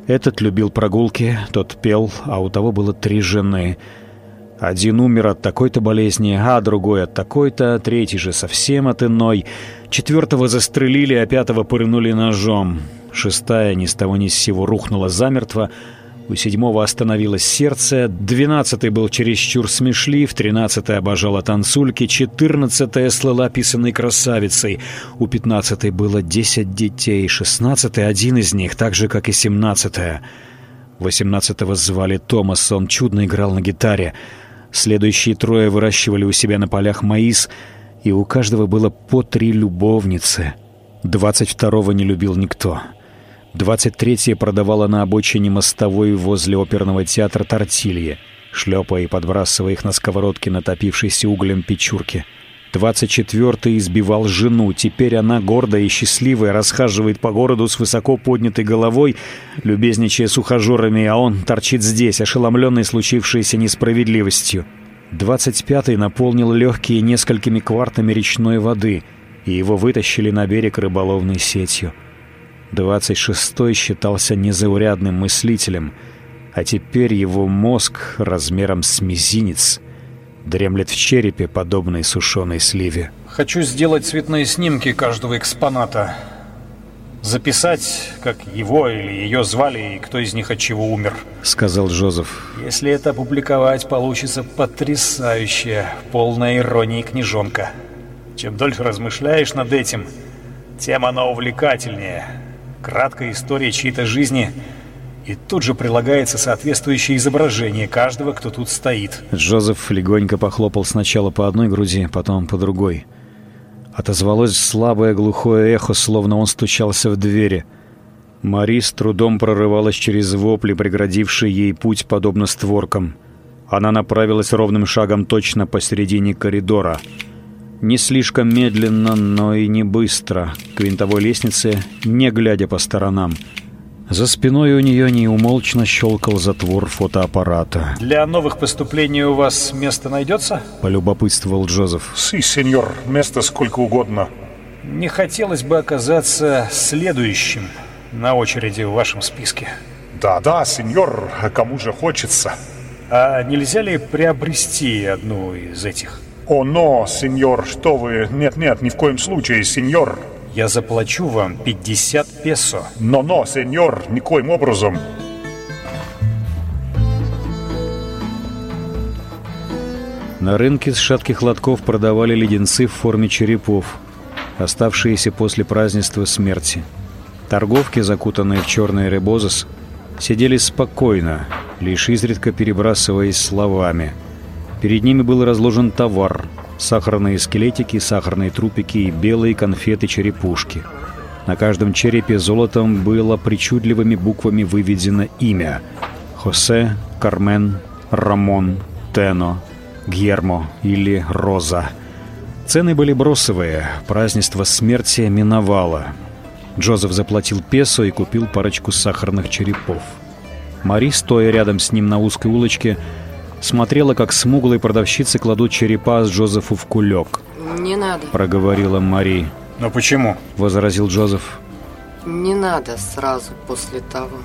этот любил прогулки, тот пел, а у того было три жены. Один умер от такой-то болезни, а другой от такой-то, третий же совсем от иной. Четвертого застрелили, а пятого пырнули ножом. Шестая ни с того ни с сего рухнула замертво, у седьмого остановилось сердце, двенадцатый был чересчур смешлив, тринадцатый обожала танцульки, четырнадцатая слыла писанной красавицей, у пятнадцатой было десять детей, шестнадцатый один из них, так же, как и семнадцатая. Восемнадцатого звали Томас, он чудно играл на гитаре. Следующие трое выращивали у себя на полях маис, и у каждого было по три любовницы. Двадцать второго не любил никто. 23-я продавала на обочине мостовой возле оперного театра тортильи, шлепая и подбрасывая их на сковородке натопившейся углем печурки. 24-й избивал жену. Теперь она, гордая и счастливая, расхаживает по городу с высоко поднятой головой, любезничая с ухажерами, а он торчит здесь, ошеломленный случившейся несправедливостью. 25-й наполнил легкие несколькими квартами речной воды, и его вытащили на берег рыболовной сетью. 26-й считался незаурядным мыслителем, а теперь его мозг размером с мизинец дремлет в черепе, подобной сушеной сливе. Хочу сделать цветные снимки каждого экспоната. Записать, как его или ее звали и кто из них от чего умер. Сказал Жозеф. Если это опубликовать, получится потрясающая, полная иронии книжонка. Чем дольше размышляешь над этим, тем она увлекательнее. Краткая история чьей-то жизни, и тут же прилагается соответствующее изображение каждого, кто тут стоит. Джозеф легонько похлопал сначала по одной груди, потом по другой. Отозвалось слабое глухое эхо, словно он стучался в двери. Мари с трудом прорывалась через вопли, преградившие ей путь подобно створкам. Она направилась ровным шагом точно посередине коридора — не слишком медленно, но и не быстро, к винтовой лестнице, не глядя по сторонам. За спиной у нее неумолчно щелкал затвор фотоаппарата. «Для новых поступлений у вас место найдется?» — полюбопытствовал Джозеф. «Си, сеньор, место сколько угодно». «Не хотелось бы оказаться следующим на очереди в вашем списке». «Да-да, сеньор, а кому же хочется?» «А нельзя ли приобрести одну из этих?» «О, но, сеньор, что вы... Нет-нет, ни в коем случае, сеньор!» «Я заплачу вам 50 песо». «Но-но, сеньор, никоим образом!» На рынке с шатких лотков продавали леденцы в форме черепов, оставшиеся после празднества смерти. Торговки, закутанные в черный ребозос, сидели спокойно, лишь изредка перебрасываясь словами – Перед ними был разложен товар. Сахарные скелетики, сахарные трупики и белые конфеты-черепушки. На каждом черепе золотом было причудливыми буквами выведено имя. Хосе, Кармен, Рамон, Тено, Гьермо или Роза. Цены были бросовые, празднество смерти миновало. Джозеф заплатил песо и купил парочку сахарных черепов. Мари, стоя рядом с ним на узкой улочке, смотрела, как смуглые продавщицы кладут черепа с Джозефу в кулек. «Не надо», — проговорила Мари. «Но почему?» — возразил Джозеф. «Не надо сразу после того».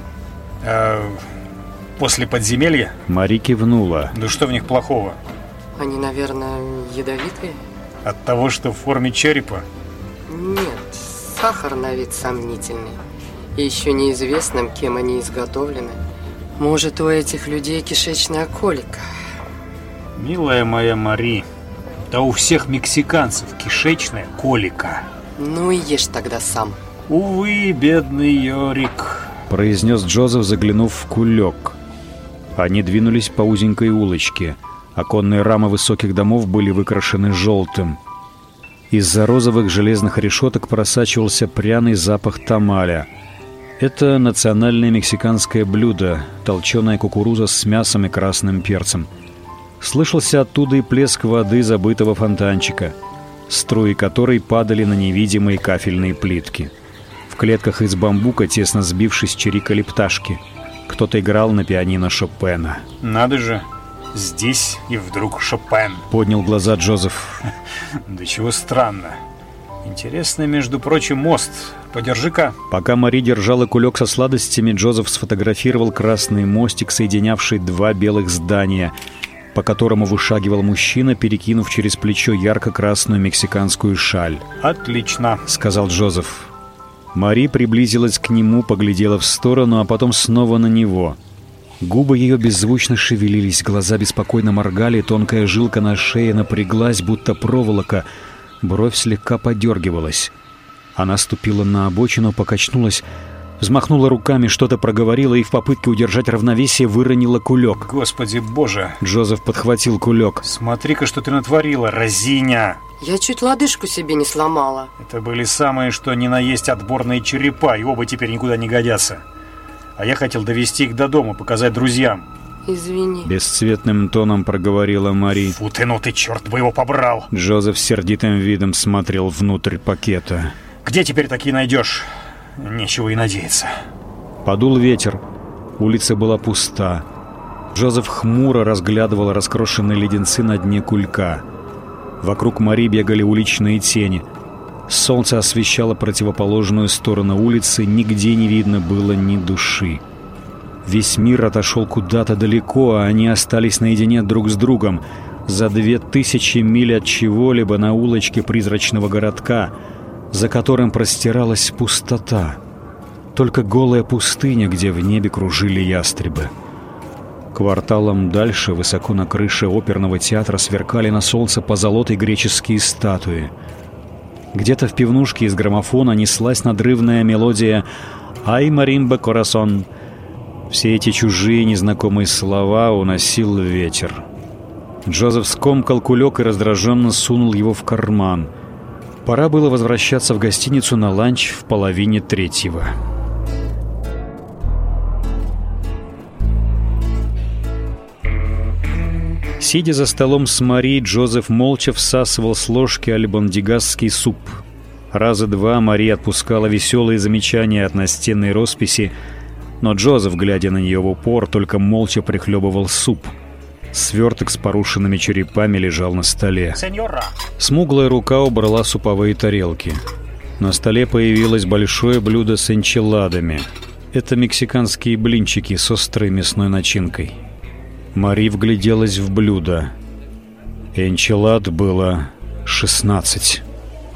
А, «После подземелья?» Мари кивнула. «Да что в них плохого?» «Они, наверное, ядовитые?» «От того, что в форме черепа?» «Нет, сахар на вид сомнительный. И еще неизвестным, кем они изготовлены». Может, у этих людей кишечная колика? Милая моя Мари, да у всех мексиканцев кишечная колика. Ну и ешь тогда сам. Увы, бедный Йорик, произнес Джозеф, заглянув в кулек. Они двинулись по узенькой улочке. Оконные рамы высоких домов были выкрашены желтым. Из-за розовых железных решеток просачивался пряный запах тамаля – это национальное мексиканское блюдо – толченая кукуруза с мясом и красным перцем. Слышался оттуда и плеск воды забытого фонтанчика, струи которой падали на невидимые кафельные плитки. В клетках из бамбука, тесно сбившись, чирикали пташки. Кто-то играл на пианино Шопена. «Надо же, здесь и вдруг Шопен!» Поднял глаза Джозеф. «Да чего странно. Интересный, между прочим, мост. Подержи-ка. Пока Мари держала кулек со сладостями, Джозеф сфотографировал красный мостик, соединявший два белых здания, по которому вышагивал мужчина, перекинув через плечо ярко-красную мексиканскую шаль. «Отлично», — сказал Джозеф. Мари приблизилась к нему, поглядела в сторону, а потом снова на него. Губы ее беззвучно шевелились, глаза беспокойно моргали, тонкая жилка на шее напряглась, будто проволока — Бровь слегка подергивалась. Она ступила на обочину, покачнулась, взмахнула руками, что-то проговорила и в попытке удержать равновесие выронила кулек. «Господи боже!» Джозеф подхватил кулек. «Смотри-ка, что ты натворила, разиня!» Я чуть лодыжку себе не сломала. Это были самые, что ни на есть отборные черепа, и оба теперь никуда не годятся. А я хотел довести их до дома, показать друзьям. Извини. Бесцветным тоном проговорила Мари. Фу ты, ну ты, черт бы его побрал. Джозеф сердитым видом смотрел внутрь пакета. Где теперь такие найдешь? Нечего и надеяться. Подул ветер. Улица была пуста. Джозеф хмуро разглядывал раскрошенные леденцы на дне кулька. Вокруг Мари бегали уличные тени. Солнце освещало противоположную сторону улицы, нигде не видно было ни души. Весь мир отошел куда-то далеко, а они остались наедине друг с другом, за две тысячи миль от чего-либо на улочке призрачного городка, за которым простиралась пустота. Только голая пустыня, где в небе кружили ястребы. Кварталом дальше, высоко на крыше оперного театра, сверкали на солнце позолотой греческие статуи. Где-то в пивнушке из граммофона неслась надрывная мелодия «Ай, маримба, корасон». Все эти чужие незнакомые слова уносил ветер. Джозеф скомкал кулек и раздраженно сунул его в карман. Пора было возвращаться в гостиницу на ланч в половине третьего. Сидя за столом с Марией, Джозеф молча всасывал с ложки альбондигасский суп. Раза два Мария отпускала веселые замечания от настенной росписи, но Джозеф, глядя на нее в упор, только молча прихлебывал суп. Сверток с порушенными черепами лежал на столе. Смуглая рука убрала суповые тарелки. На столе появилось большое блюдо с энчиладами. Это мексиканские блинчики с острой мясной начинкой. Мари вгляделась в блюдо. Энчилад было 16.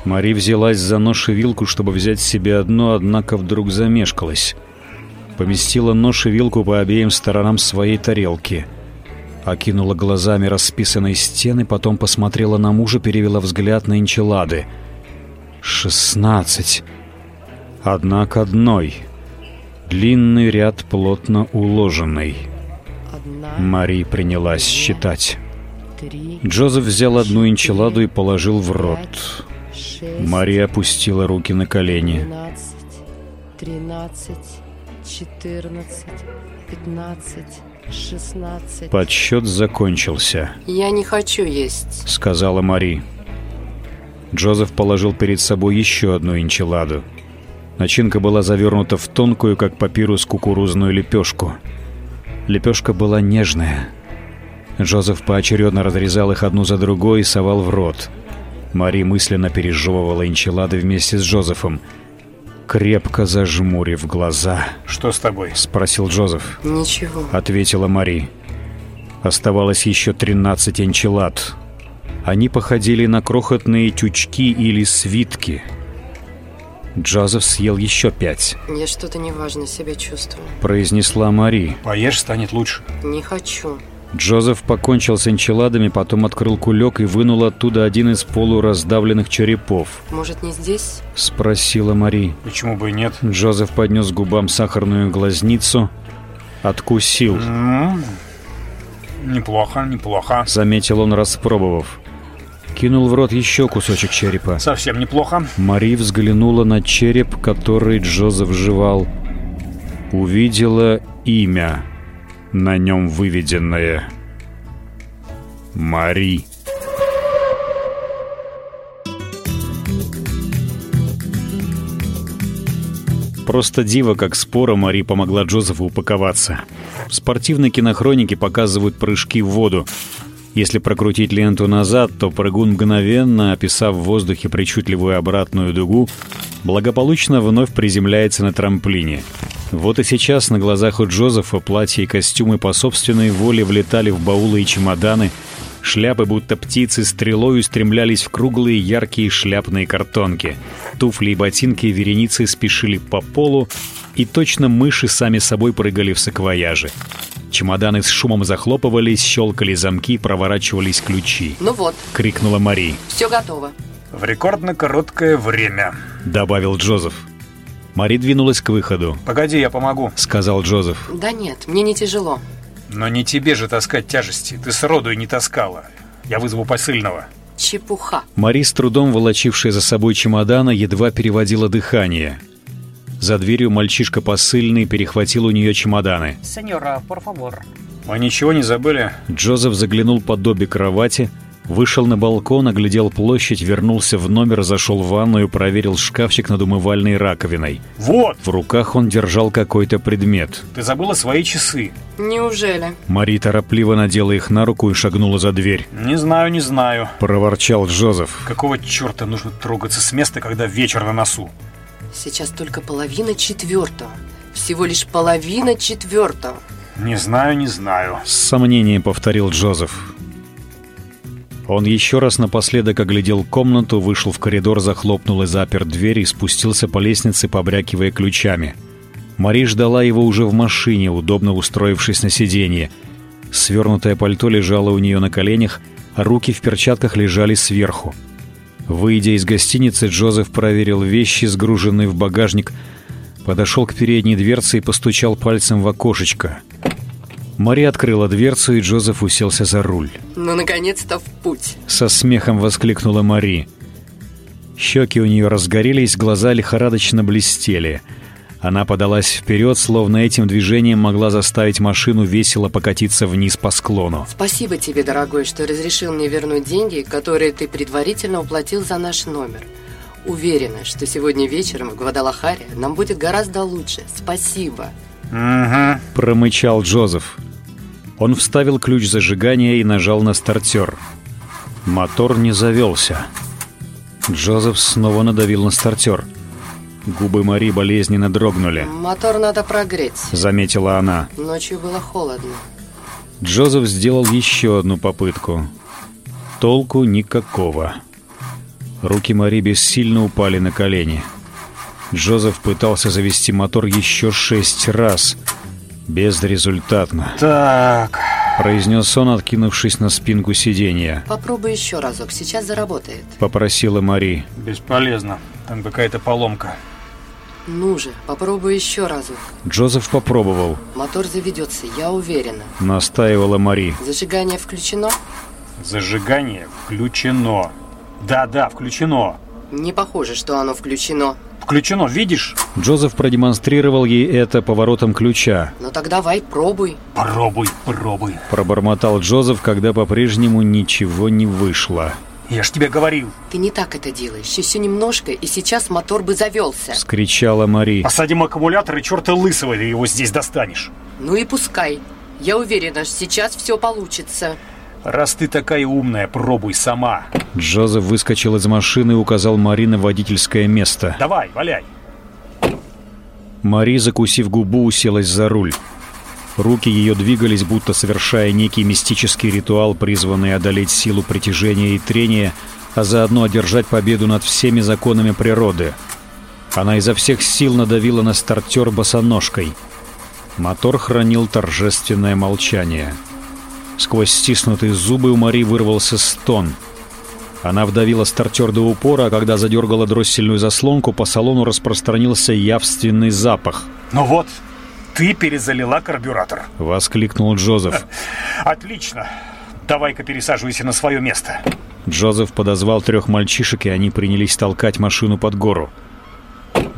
Мари взялась за нож и вилку, чтобы взять себе одно, однако вдруг замешкалась. Поместила нож и вилку по обеим сторонам своей тарелки. Окинула глазами расписанные стены, потом посмотрела на мужа, перевела взгляд на энчилады. «Шестнадцать. Одна к одной. Длинный ряд плотно уложенный». Мари принялась считать. Джозеф взял одну энчиладу и положил в рот. Мария опустила руки на колени. 13, 14, 15, 16. Подсчет закончился, Я не хочу есть. сказала Мари. Джозеф положил перед собой еще одну энчиладу. Начинка была завернута в тонкую, как папирус, кукурузную лепешку. Лепешка была нежная. Джозеф поочередно разрезал их одну за другой и совал в рот. Мари мысленно пережевывала энчилады вместе с Джозефом, крепко зажмурив глаза. Что с тобой? Спросил Джозеф. Ничего. Ответила Мари. Оставалось еще 13 энчилад. Они походили на крохотные тючки или свитки. Джозеф съел еще пять, Я что-то неважно себя чувствую. произнесла Мари. Поешь, станет лучше. Не хочу. Джозеф покончил с энчиладами, потом открыл кулек и вынул оттуда один из полураздавленных черепов. Может, не здесь? Спросила Мари. Почему бы и нет? Джозеф поднес губам сахарную глазницу, откусил. М, Неплохо, неплохо. Заметил он, распробовав. Кинул в рот еще кусочек черепа. Совсем неплохо. Мари взглянула на череп, который Джозеф жевал. Увидела имя, на нем выведенное. Мари. Просто диво, как спора Мари помогла Джозефу упаковаться. В спортивной кинохронике показывают прыжки в воду. Если прокрутить ленту назад, то прыгун мгновенно, описав в воздухе причудливую обратную дугу, благополучно вновь приземляется на трамплине. Вот и сейчас на глазах у Джозефа платья и костюмы по собственной воле влетали в баулы и чемоданы, шляпы будто птицы стрелой устремлялись в круглые яркие шляпные картонки. Туфли и ботинки вереницы спешили по полу, и точно мыши сами собой прыгали в саквояжи. Чемоданы с шумом захлопывались, щелкали замки, проворачивались ключи. Ну вот, Крикнула Мари. все готово. В рекордно короткое время. Добавил Джозеф. Мари двинулась к выходу. Погоди, я помогу. Сказал Джозеф. Да нет, мне не тяжело. Но не тебе же таскать тяжести. Ты сроду и не таскала. Я вызову посыльного. Чепуха. Мари, с трудом волочившая за собой чемодана, едва переводила дыхание. За дверью мальчишка посыльный перехватил у нее чемоданы. Сеньора, por favor. Мы ничего не забыли? Джозеф заглянул под обе кровати, Вышел на балкон, оглядел площадь, вернулся в номер, зашел в ванную, проверил шкафчик над умывальной раковиной. Вот! В руках он держал какой-то предмет. Ты забыла свои часы. Неужели? Мари торопливо надела их на руку и шагнула за дверь. Не знаю, не знаю. Проворчал Джозеф. Какого черта нужно трогаться с места, когда вечер на носу? Сейчас только половина четвертого. Всего лишь половина четвертого. Не знаю, не знаю. С сомнением повторил Джозеф. Он еще раз напоследок оглядел комнату, вышел в коридор, захлопнул и запер дверь и спустился по лестнице, побрякивая ключами. Мари ждала его уже в машине, удобно устроившись на сиденье. Свернутое пальто лежало у нее на коленях, а руки в перчатках лежали сверху. Выйдя из гостиницы, Джозеф проверил вещи, сгруженные в багажник, подошел к передней дверце и постучал пальцем в окошечко. Мари открыла дверцу, и Джозеф уселся за руль. Ну, наконец-то в путь. Со смехом воскликнула Мари. Щеки у нее разгорелись, глаза лихорадочно блестели. Она подалась вперед, словно этим движением могла заставить машину весело покатиться вниз по склону. Спасибо тебе, дорогой, что разрешил мне вернуть деньги, которые ты предварительно уплатил за наш номер. Уверена, что сегодня вечером в Гвадалахаре нам будет гораздо лучше. Спасибо. Угу. Промычал Джозеф. Он вставил ключ зажигания и нажал на стартер. Мотор не завелся. Джозеф снова надавил на стартер. Губы Мари болезненно дрогнули. Мотор надо прогреть. Заметила она. Ночью было холодно. Джозеф сделал еще одну попытку. Толку никакого. Руки Мари бессильно упали на колени. Джозеф пытался завести мотор еще шесть раз. Безрезультатно. Так. Произнес он, откинувшись на спинку сиденья. Попробуй еще разок, сейчас заработает. Попросила Мари. Бесполезно. Там какая-то поломка. Ну же, попробуй еще разок. Джозеф попробовал. Мотор заведется, я уверена. Настаивала Мари. Зажигание включено? Зажигание включено. Да-да, включено. Не похоже, что оно включено. Включено, видишь? Джозеф продемонстрировал ей это поворотом ключа. Ну так давай, пробуй. Пробуй, пробуй. Пробормотал Джозеф, когда по-прежнему ничего не вышло. Я ж тебе говорил. Ты не так это делаешь. Еще немножко, и сейчас мотор бы завелся. Скричала Мари. Посадим аккумулятор, и черта лысого ты его здесь достанешь. Ну и пускай. Я уверена, что сейчас все получится. Раз ты такая умная, пробуй сама. Джозеф выскочил из машины и указал Мари на водительское место. Давай, валяй. Мари, закусив губу, уселась за руль. Руки ее двигались, будто совершая некий мистический ритуал, призванный одолеть силу притяжения и трения, а заодно одержать победу над всеми законами природы. Она изо всех сил надавила на стартер босоножкой. Мотор хранил торжественное молчание. Сквозь стиснутые зубы у Мари вырвался стон. Она вдавила стартер до упора, а когда задергала дроссельную заслонку, по салону распространился явственный запах. Ну вот, ты перезалила карбюратор. Воскликнул Джозеф. Отлично. Давай-ка пересаживайся на свое место. Джозеф подозвал трех мальчишек, и они принялись толкать машину под гору.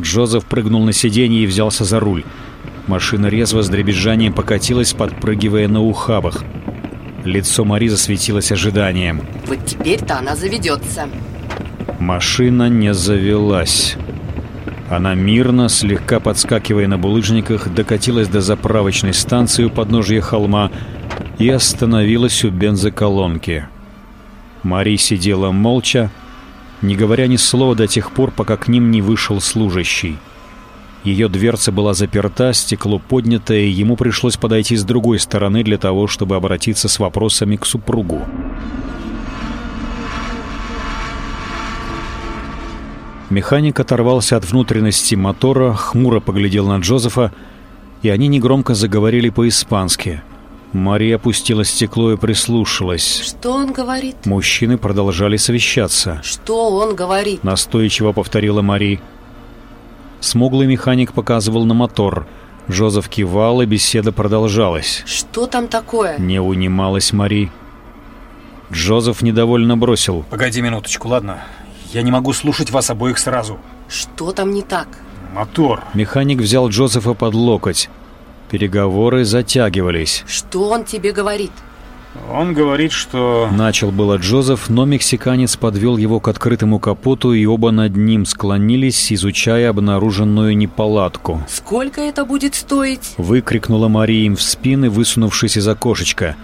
Джозеф прыгнул на сиденье и взялся за руль. Машина резво с дребезжанием покатилась, подпрыгивая на ухабах. Лицо Мари засветилось ожиданием. Вот теперь-то она заведется. Машина не завелась. Она мирно, слегка подскакивая на булыжниках, докатилась до заправочной станции у подножия холма и остановилась у бензоколонки. Мари сидела молча, не говоря ни слова до тех пор, пока к ним не вышел служащий. Ее дверца была заперта, стекло поднято, и ему пришлось подойти с другой стороны для того, чтобы обратиться с вопросами к супругу. Механик оторвался от внутренности мотора, хмуро поглядел на Джозефа, и они негромко заговорили по-испански. Мария опустила стекло и прислушалась. Что он говорит? Мужчины продолжали совещаться. Что он говорит? Настойчиво повторила Мари. Смуглый механик показывал на мотор. Жозеф кивал, и беседа продолжалась. Что там такое? Не унималась Мари. Джозеф недовольно бросил. Погоди минуточку, ладно? Я не могу слушать вас обоих сразу. Что там не так? Мотор. Механик взял Джозефа под локоть. Переговоры затягивались. Что он тебе говорит? Он говорит, что... Начал было Джозеф, но мексиканец подвел его к открытому капоту, и оба над ним склонились, изучая обнаруженную неполадку. Сколько это будет стоить? Выкрикнула Мария им в спины, высунувшись из окошечка.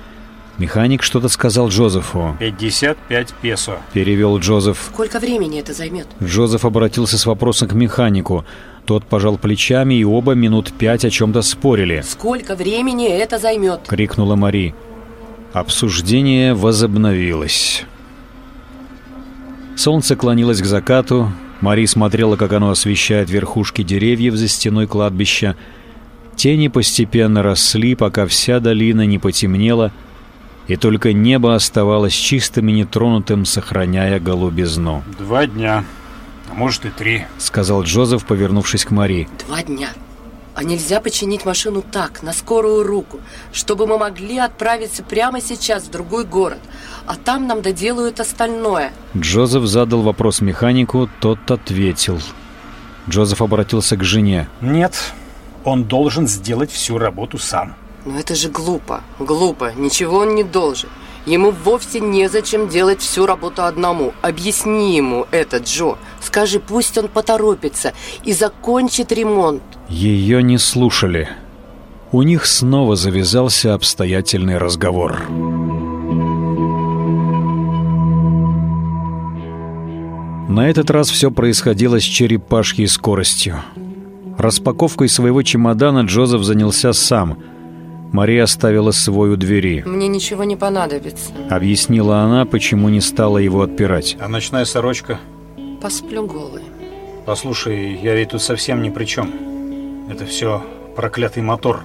Механик что-то сказал Джозефу. 55 песо. Перевел Джозеф. Сколько времени это займет? Джозеф обратился с вопросом к механику. Тот пожал плечами, и оба минут пять о чем-то спорили. Сколько времени это займет? Крикнула Мари. Обсуждение возобновилось. Солнце клонилось к закату. Мари смотрела, как оно освещает верхушки деревьев за стеной кладбища. Тени постепенно росли, пока вся долина не потемнела, и только небо оставалось чистым и нетронутым, сохраняя голубизну. Два дня, а может и три, сказал Джозеф, повернувшись к Мари. Два дня. А нельзя починить машину так, на скорую руку, чтобы мы могли отправиться прямо сейчас в другой город, а там нам доделают остальное. Джозеф задал вопрос механику, тот ответил. Джозеф обратился к жене. Нет, он должен сделать всю работу сам. Но это же глупо, глупо, ничего он не должен. Ему вовсе незачем делать всю работу одному. Объясни ему это, Джо. Скажи, пусть он поторопится и закончит ремонт. Ее не слушали. У них снова завязался обстоятельный разговор. На этот раз все происходило с черепашьей скоростью. Распаковкой своего чемодана Джозеф занялся сам – Мария оставила свой у двери. «Мне ничего не понадобится», — объяснила она, почему не стала его отпирать. «А ночная сорочка?» «Посплю голый». «Послушай, я ведь тут совсем ни при чем. Это все проклятый мотор».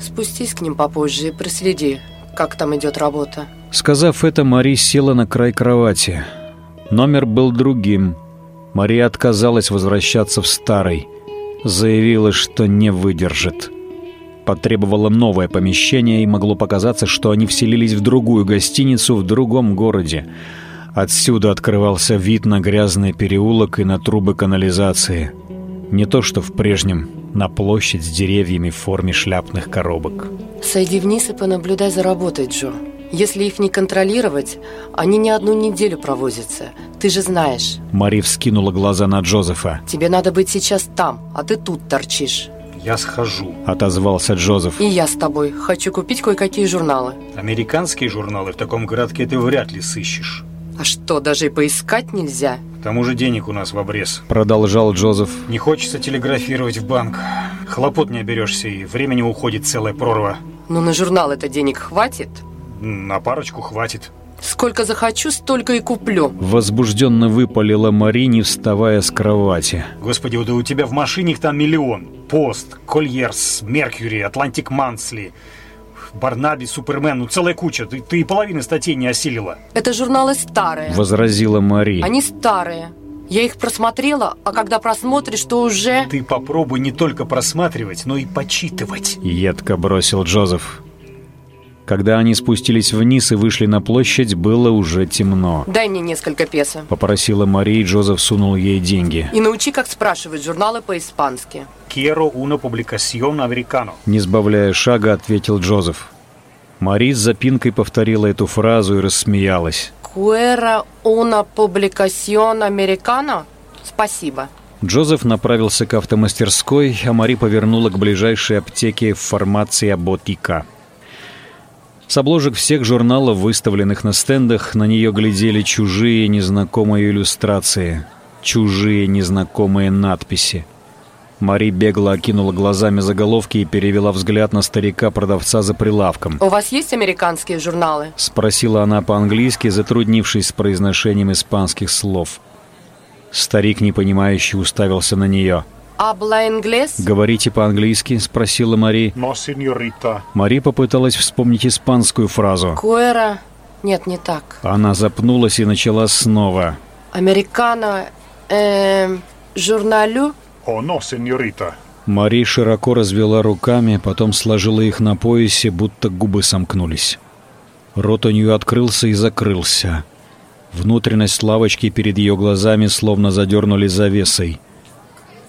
«Спустись к ним попозже и проследи, как там идет работа». Сказав это, Мари села на край кровати. Номер был другим. Мария отказалась возвращаться в старый. Заявила, что не выдержит потребовало новое помещение, и могло показаться, что они вселились в другую гостиницу в другом городе. Отсюда открывался вид на грязный переулок и на трубы канализации. Не то что в прежнем, на площадь с деревьями в форме шляпных коробок. «Сойди вниз и понаблюдай за работой, Джо. Если их не контролировать, они не одну неделю провозятся. Ты же знаешь». Мари вскинула глаза на Джозефа. «Тебе надо быть сейчас там, а ты тут торчишь». Я схожу. Отозвался Джозеф. И я с тобой. Хочу купить кое-какие журналы. Американские журналы в таком городке ты вряд ли сыщешь. А что, даже и поискать нельзя? К тому же денег у нас в обрез. Продолжал Джозеф. Не хочется телеграфировать в банк. Хлопот не оберешься, и времени уходит целая прорва. Ну на журнал это денег хватит? На парочку хватит. Сколько захочу, столько и куплю. Возбужденно выпалила Мари, не вставая с кровати. Господи, да у тебя в машине их там миллион. Пост, Кольерс, Меркьюри, Атлантик Мансли, Барнаби, Супермен, ну целая куча. Ты, ты и половины статей не осилила. Это журналы старые. Возразила Мари. Они старые. Я их просмотрела, а когда просмотришь, то уже... Ты попробуй не только просматривать, но и почитывать. Едко бросил Джозеф. Когда они спустились вниз и вышли на площадь, было уже темно. «Дай мне несколько песо», — попросила Мария, и Джозеф сунул ей деньги. «И научи, как спрашивать журналы по-испански». «Quiero una publicación americano». Не сбавляя шага, ответил Джозеф. Мари с запинкой повторила эту фразу и рассмеялась. «Quiero una publicación americano?» «Спасибо». Джозеф направился к автомастерской, а Мари повернула к ближайшей аптеке «Формация Ботика». С обложек всех журналов, выставленных на стендах, на нее глядели чужие незнакомые иллюстрации, чужие незнакомые надписи. Мари бегло окинула глазами заголовки и перевела взгляд на старика-продавца за прилавком. «У вас есть американские журналы?» Спросила она по-английски, затруднившись с произношением испанских слов. Старик, непонимающе, уставился на нее – «Абла инглес?» «Говорите по-английски?» — спросила Мари. «Но, сеньорита». Мари попыталась вспомнить испанскую фразу. «Куэра...» «Нет, не так». Она запнулась и начала снова. «Американо... Эм... Журналю?» «О, но, сеньорита». Мари широко развела руками, потом сложила их на поясе, будто губы сомкнулись. Рот у нее открылся и закрылся. Внутренность лавочки перед ее глазами словно задернули завесой.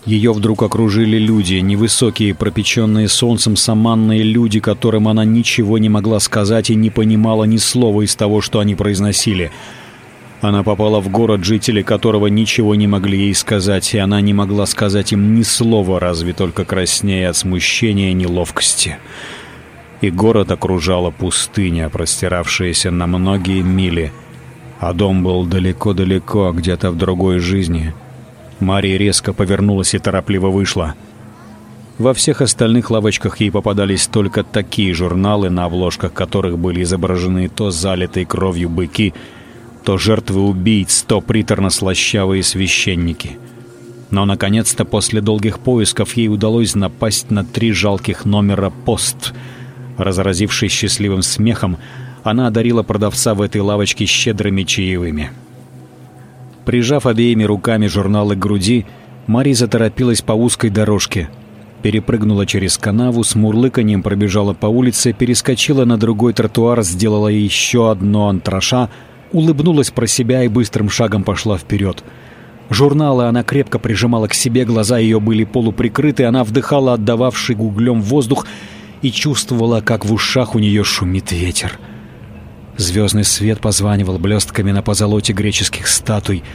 Ее вдруг окружили люди, невысокие, пропеченные солнцем саманные люди, которым она ничего не могла сказать и не понимала ни слова из того, что они произносили. Она попала в город, жители которого ничего не могли ей сказать, и она не могла сказать им ни слова, разве только краснее от смущения и неловкости. И город окружала пустыня, простиравшаяся на многие мили, а дом был далеко-далеко, где-то в другой жизни — Мария резко повернулась и торопливо вышла. Во всех остальных лавочках ей попадались только такие журналы, на обложках которых были изображены то залитые кровью быки, то жертвы убийц, то приторно-слащавые священники. Но, наконец-то, после долгих поисков ей удалось напасть на три жалких номера «Пост». Разразившись счастливым смехом, она одарила продавца в этой лавочке щедрыми чаевыми – Прижав обеими руками журналы к груди, Мари заторопилась по узкой дорожке. Перепрыгнула через канаву, с мурлыканьем пробежала по улице, перескочила на другой тротуар, сделала еще одно антраша, улыбнулась про себя и быстрым шагом пошла вперед. Журналы она крепко прижимала к себе, глаза ее были полуприкрыты, она вдыхала отдававший углем воздух и чувствовала, как в ушах у нее шумит ветер. Звездный свет позванивал блестками на позолоте греческих статуй,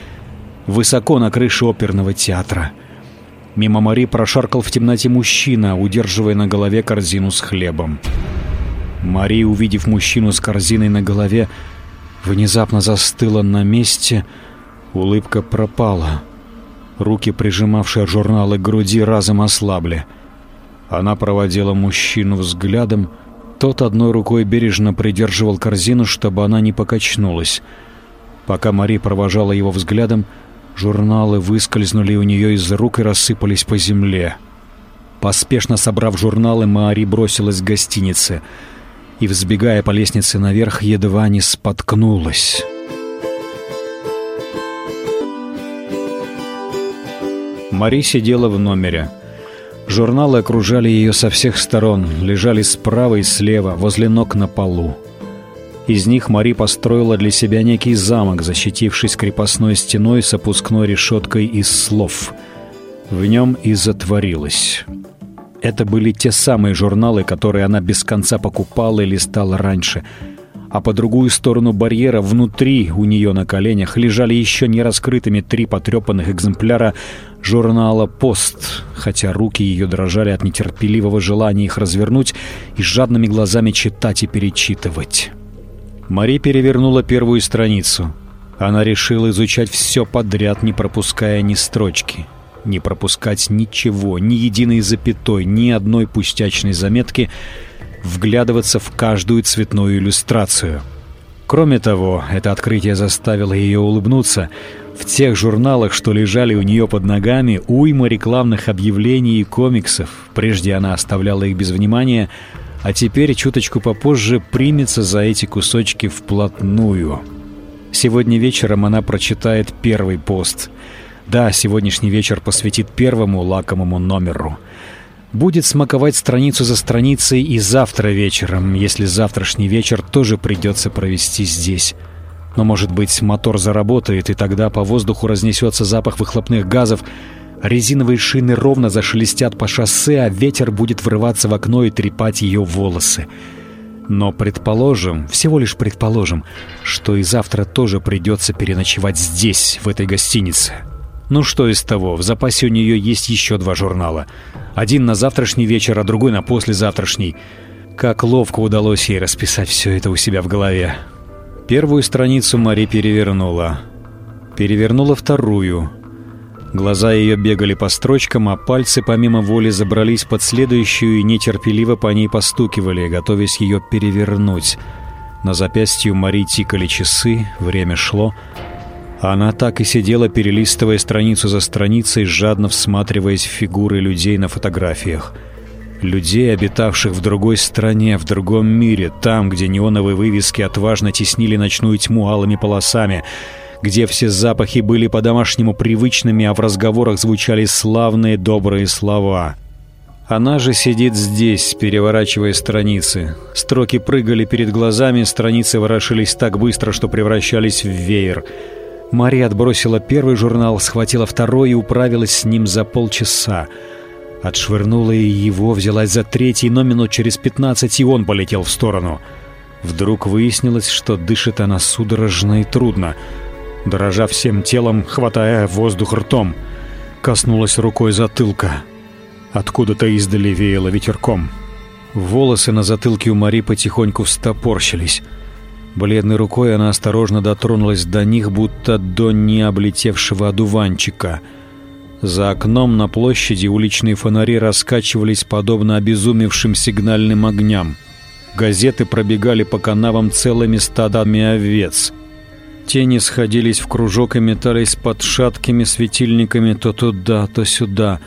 высоко на крыше оперного театра. Мимо Мари прошаркал в темноте мужчина, удерживая на голове корзину с хлебом. Мари, увидев мужчину с корзиной на голове, внезапно застыла на месте, улыбка пропала. Руки, прижимавшие журналы к груди, разом ослабли. Она проводила мужчину взглядом, тот одной рукой бережно придерживал корзину, чтобы она не покачнулась. Пока Мари провожала его взглядом, журналы выскользнули у нее из рук и рассыпались по земле. Поспешно собрав журналы, Мари бросилась к гостинице и, взбегая по лестнице наверх, едва не споткнулась. Мари сидела в номере — Журналы окружали ее со всех сторон, лежали справа и слева, возле ног на полу. Из них Мари построила для себя некий замок, защитившись крепостной стеной с опускной решеткой из слов. В нем и затворилась. Это были те самые журналы, которые она без конца покупала и листала раньше — а по другую сторону барьера, внутри, у нее на коленях, лежали еще не раскрытыми три потрепанных экземпляра журнала «Пост», хотя руки ее дрожали от нетерпеливого желания их развернуть и жадными глазами читать и перечитывать. Мари перевернула первую страницу. Она решила изучать все подряд, не пропуская ни строчки. Не пропускать ничего, ни единой запятой, ни одной пустячной заметки — вглядываться в каждую цветную иллюстрацию. Кроме того, это открытие заставило ее улыбнуться. В тех журналах, что лежали у нее под ногами, уйма рекламных объявлений и комиксов. Прежде она оставляла их без внимания, а теперь чуточку попозже примется за эти кусочки вплотную. Сегодня вечером она прочитает первый пост. Да, сегодняшний вечер посвятит первому лакомому номеру — будет смаковать страницу за страницей и завтра вечером, если завтрашний вечер тоже придется провести здесь. Но, может быть, мотор заработает, и тогда по воздуху разнесется запах выхлопных газов, резиновые шины ровно зашелестят по шоссе, а ветер будет врываться в окно и трепать ее волосы. Но предположим, всего лишь предположим, что и завтра тоже придется переночевать здесь, в этой гостинице. Ну что из того, в запасе у нее есть еще два журнала. Один на завтрашний вечер, а другой на послезавтрашний. Как ловко удалось ей расписать все это у себя в голове. Первую страницу Мари перевернула. Перевернула вторую. Глаза ее бегали по строчкам, а пальцы помимо воли забрались под следующую и нетерпеливо по ней постукивали, готовясь ее перевернуть. На запястье Мари тикали часы, время шло — она так и сидела, перелистывая страницу за страницей, жадно всматриваясь в фигуры людей на фотографиях. Людей, обитавших в другой стране, в другом мире, там, где неоновые вывески отважно теснили ночную тьму алыми полосами, где все запахи были по-домашнему привычными, а в разговорах звучали славные добрые слова. Она же сидит здесь, переворачивая страницы. Строки прыгали перед глазами, страницы ворошились так быстро, что превращались в веер — Мария отбросила первый журнал, схватила второй и управилась с ним за полчаса. Отшвырнула и его, взялась за третий, но минут через пятнадцать и он полетел в сторону. Вдруг выяснилось, что дышит она судорожно и трудно, дрожа всем телом, хватая воздух ртом. Коснулась рукой затылка. Откуда-то издали веяло ветерком. Волосы на затылке у Мари потихоньку встопорщились. Бледной рукой она осторожно дотронулась до них, будто до необлетевшего одуванчика. За окном на площади уличные фонари раскачивались подобно обезумевшим сигнальным огням. Газеты пробегали по канавам целыми стадами овец. Тени сходились в кружок и метались под шаткими светильниками то туда, то сюда.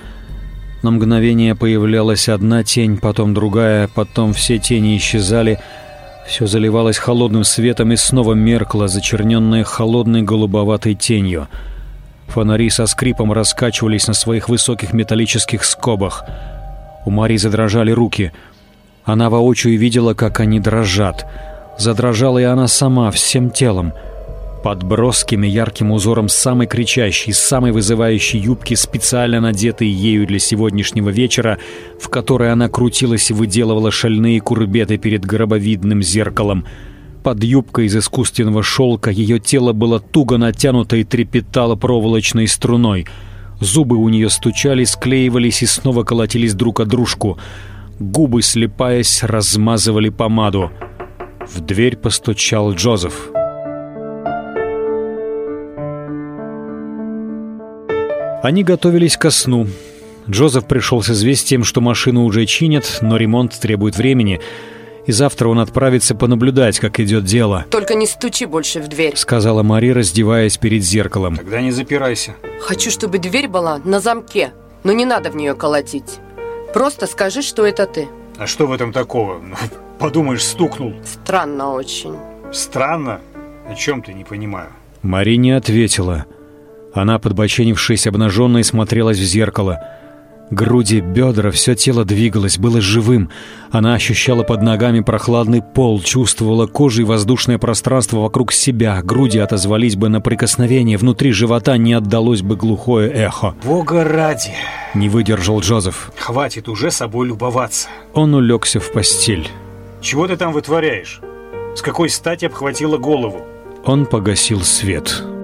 На мгновение появлялась одна тень, потом другая, потом все тени исчезали — все заливалось холодным светом и снова меркло, зачерненное холодной голубоватой тенью. Фонари со скрипом раскачивались на своих высоких металлических скобах. У Мари задрожали руки. Она воочию видела, как они дрожат. Задрожала и она сама, всем телом — под броским и ярким узором самой кричащей, самой вызывающей юбки, специально надетой ею для сегодняшнего вечера, в которой она крутилась и выделывала шальные курбеты перед гробовидным зеркалом. Под юбкой из искусственного шелка ее тело было туго натянуто и трепетало проволочной струной. Зубы у нее стучали, склеивались и снова колотились друг о дружку. Губы, слепаясь, размазывали помаду. В дверь постучал Джозеф. Они готовились ко сну. Джозеф пришел с известием, что машину уже чинят, но ремонт требует времени, и завтра он отправится понаблюдать, как идет дело. «Только не стучи больше в дверь», — сказала Мари, раздеваясь перед зеркалом. «Тогда не запирайся». «Хочу, чтобы дверь была на замке, но не надо в нее колотить. Просто скажи, что это ты». «А что в этом такого? Подумаешь, стукнул». «Странно очень». «Странно? О чем ты, не понимаю?» Мари не ответила. «Мари» Она, подбоченившись, обнаженной, смотрелась в зеркало. Груди, бедра, все тело двигалось, было живым. Она ощущала под ногами прохладный пол, чувствовала кожей воздушное пространство вокруг себя. Груди отозвались бы на прикосновение, внутри живота не отдалось бы глухое эхо. «Бога ради!» — не выдержал Джозеф. «Хватит уже собой любоваться!» Он улегся в постель. «Чего ты там вытворяешь? С какой стати обхватила голову?» Он погасил свет. «Свет!»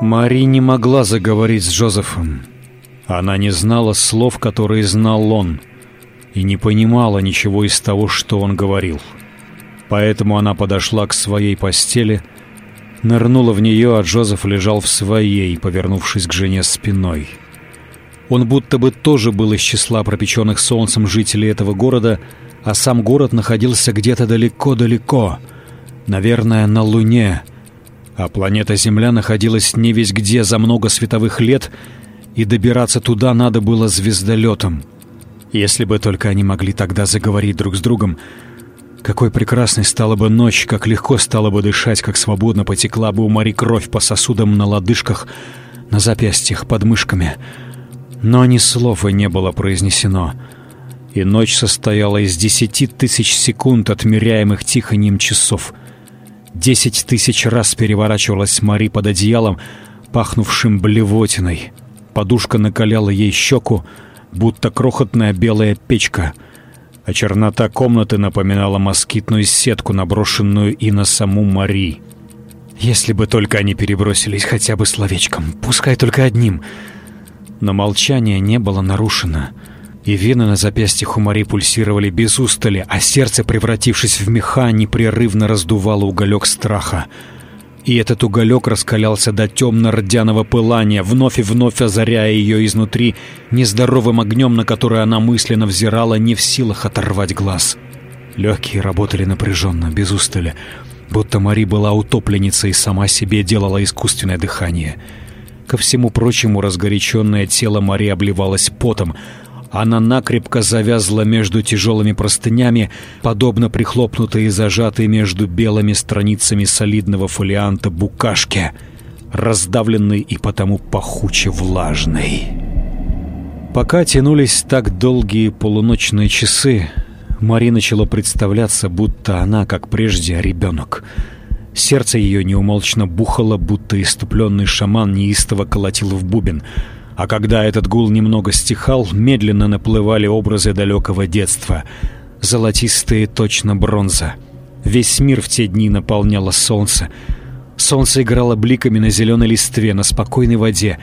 Мари не могла заговорить с Джозефом. Она не знала слов, которые знал он, и не понимала ничего из того, что он говорил. Поэтому она подошла к своей постели, нырнула в нее, а Джозеф лежал в своей, повернувшись к жене спиной. Он будто бы тоже был из числа пропеченных солнцем жителей этого города, а сам город находился где-то далеко-далеко, наверное, на Луне — а планета Земля находилась не весь где за много световых лет, и добираться туда надо было звездолетом. Если бы только они могли тогда заговорить друг с другом, какой прекрасной стала бы ночь, как легко стало бы дышать, как свободно потекла бы у Мари кровь по сосудам на лодыжках, на запястьях, под мышками. Но ни слова не было произнесено, и ночь состояла из десяти тысяч секунд, отмеряемых тихоньем часов — Десять тысяч раз переворачивалась Мари под одеялом, пахнувшим блевотиной. Подушка накаляла ей щеку, будто крохотная белая печка, а чернота комнаты напоминала москитную сетку, наброшенную и на саму Мари. Если бы только они перебросились хотя бы словечком, пускай только одним. Но молчание не было нарушено — и вены на запястьях у Мари пульсировали без устали, а сердце, превратившись в меха, непрерывно раздувало уголек страха. И этот уголек раскалялся до темно-рдяного пылания, вновь и вновь озаряя ее изнутри нездоровым огнем, на который она мысленно взирала, не в силах оторвать глаз. Легкие работали напряженно, без устали, будто Мари была утопленницей и сама себе делала искусственное дыхание. Ко всему прочему, разгоряченное тело Мари обливалось потом — она накрепко завязла между тяжелыми простынями, подобно прихлопнутой и зажатой между белыми страницами солидного фолианта букашки, раздавленной и потому пахуче влажной. Пока тянулись так долгие полуночные часы, Мари начало представляться, будто она, как прежде, ребенок. Сердце ее неумолчно бухало, будто иступленный шаман неистово колотил в бубен. А когда этот гул немного стихал, медленно наплывали образы далекого детства. Золотистые точно бронза. Весь мир в те дни наполняло солнце. Солнце играло бликами на зеленой листве, на спокойной воде,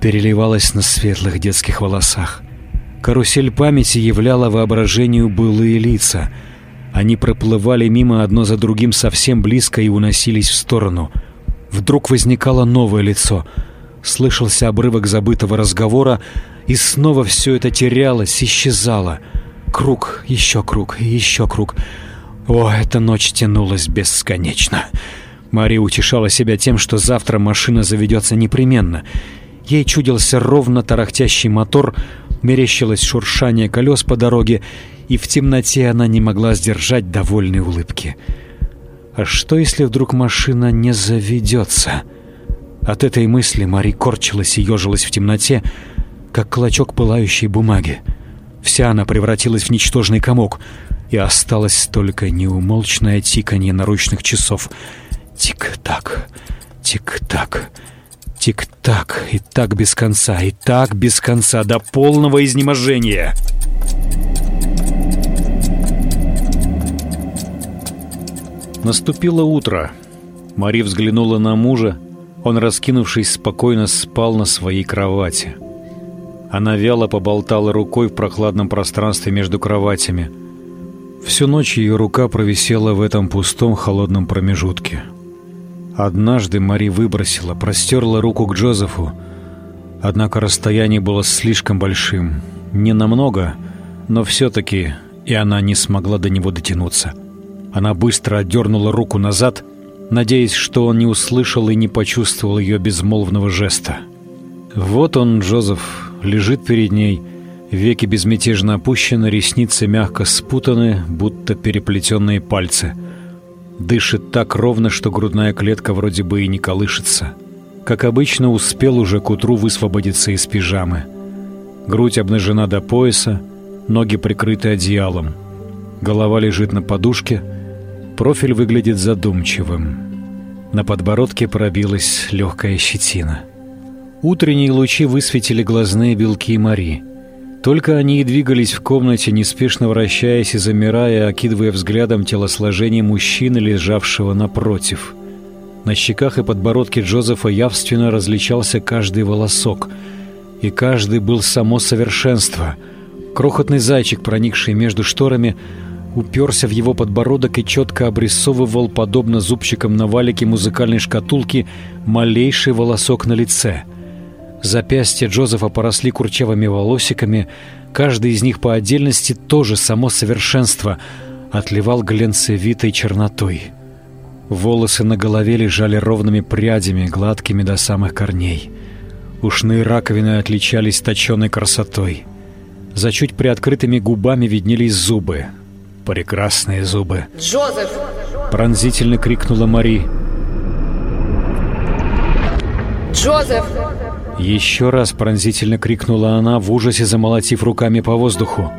переливалось на светлых детских волосах. Карусель памяти являла воображению былые лица. Они проплывали мимо одно за другим совсем близко и уносились в сторону. Вдруг возникало новое лицо. Слышался обрывок забытого разговора, и снова все это терялось, исчезало. Круг, еще круг, еще круг. О, эта ночь тянулась бесконечно. Мария утешала себя тем, что завтра машина заведется непременно. Ей чудился ровно тарахтящий мотор — мерещилось шуршание колес по дороге, и в темноте она не могла сдержать довольной улыбки. А что, если вдруг машина не заведется? От этой мысли Мари корчилась и ежилась в темноте, как клочок пылающей бумаги. Вся она превратилась в ничтожный комок, и осталось только неумолчное тиканье наручных часов. Тик-так, тик-так... Тик-так, и так без конца, и так без конца, до полного изнеможения. Наступило утро. Мари взглянула на мужа. Он, раскинувшись, спокойно спал на своей кровати. Она вяло поболтала рукой в прохладном пространстве между кроватями. Всю ночь ее рука провисела в этом пустом холодном промежутке. Однажды Мари выбросила, простерла руку к Джозефу. Однако расстояние было слишком большим. Не намного, но все-таки и она не смогла до него дотянуться. Она быстро отдернула руку назад, надеясь, что он не услышал и не почувствовал ее безмолвного жеста. Вот он, Джозеф, лежит перед ней, веки безмятежно опущены, ресницы мягко спутаны, будто переплетенные пальцы — Дышит так ровно, что грудная клетка вроде бы и не колышется. Как обычно, успел уже к утру высвободиться из пижамы. Грудь обнажена до пояса, ноги прикрыты одеялом. Голова лежит на подушке, профиль выглядит задумчивым. На подбородке пробилась легкая щетина. Утренние лучи высветили глазные белки Мари — только они и двигались в комнате, неспешно вращаясь и замирая, окидывая взглядом телосложение мужчины, лежавшего напротив. На щеках и подбородке Джозефа явственно различался каждый волосок, и каждый был само совершенство. Крохотный зайчик, проникший между шторами, уперся в его подбородок и четко обрисовывал, подобно зубчикам на валике музыкальной шкатулки, малейший волосок на лице — Запястья Джозефа поросли курчавыми волосиками, каждый из них по отдельности тоже само совершенство, отливал глянцевитой чернотой. Волосы на голове лежали ровными прядями, гладкими до самых корней. Ушные раковины отличались точенной красотой. За чуть приоткрытыми губами виднелись зубы. Прекрасные зубы. «Джозеф!» Пронзительно крикнула Мари. «Джозеф!» Еще раз пронзительно крикнула она, в ужасе замолотив руками по воздуху.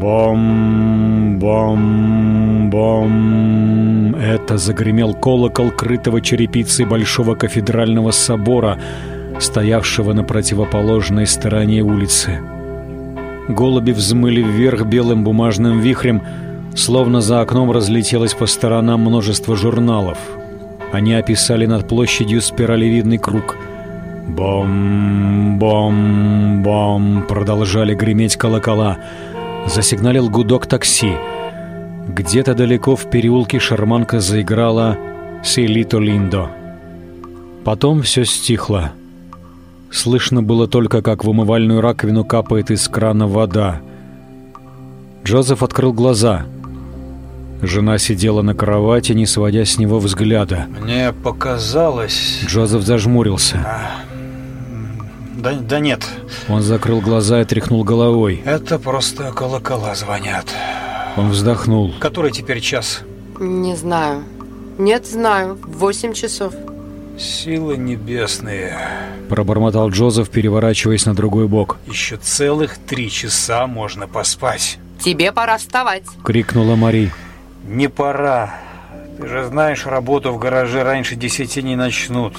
Бом, бом, бом. Это загремел колокол крытого черепицей большого кафедрального собора, стоявшего на противоположной стороне улицы. Голуби взмыли вверх белым бумажным вихрем, словно за окном разлетелось по сторонам множество журналов. Они описали над площадью спиралевидный круг — Бом-бом-бом продолжали греметь колокола. Засигналил гудок такси. Где-то далеко в переулке шарманка заиграла «Селито Линдо». Потом все стихло. Слышно было только, как в умывальную раковину капает из крана вода. Джозеф открыл глаза. Жена сидела на кровати, не сводя с него взгляда. «Мне показалось...» Джозеф зажмурился. А, да, да нет. Он закрыл глаза и тряхнул головой. Это просто колокола звонят. Он вздохнул. Который теперь час? Не знаю. Нет, знаю. Восемь часов. Силы небесные. Пробормотал Джозеф, переворачиваясь на другой бок. Еще целых три часа можно поспать. Тебе пора вставать. Крикнула Мари. Не пора. Ты же знаешь, работу в гараже раньше десяти не начнут.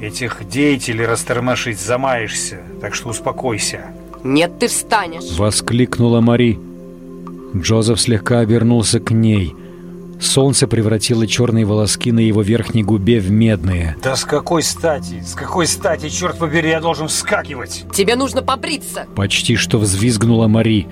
Этих деятелей растормошить замаешься, так что успокойся. Нет, ты встанешь. Воскликнула Мари. Джозеф слегка обернулся к ней. Солнце превратило черные волоски на его верхней губе в медные. Да с какой стати? С какой стати, черт побери, я должен вскакивать? Тебе нужно побриться. Почти что взвизгнула Мари.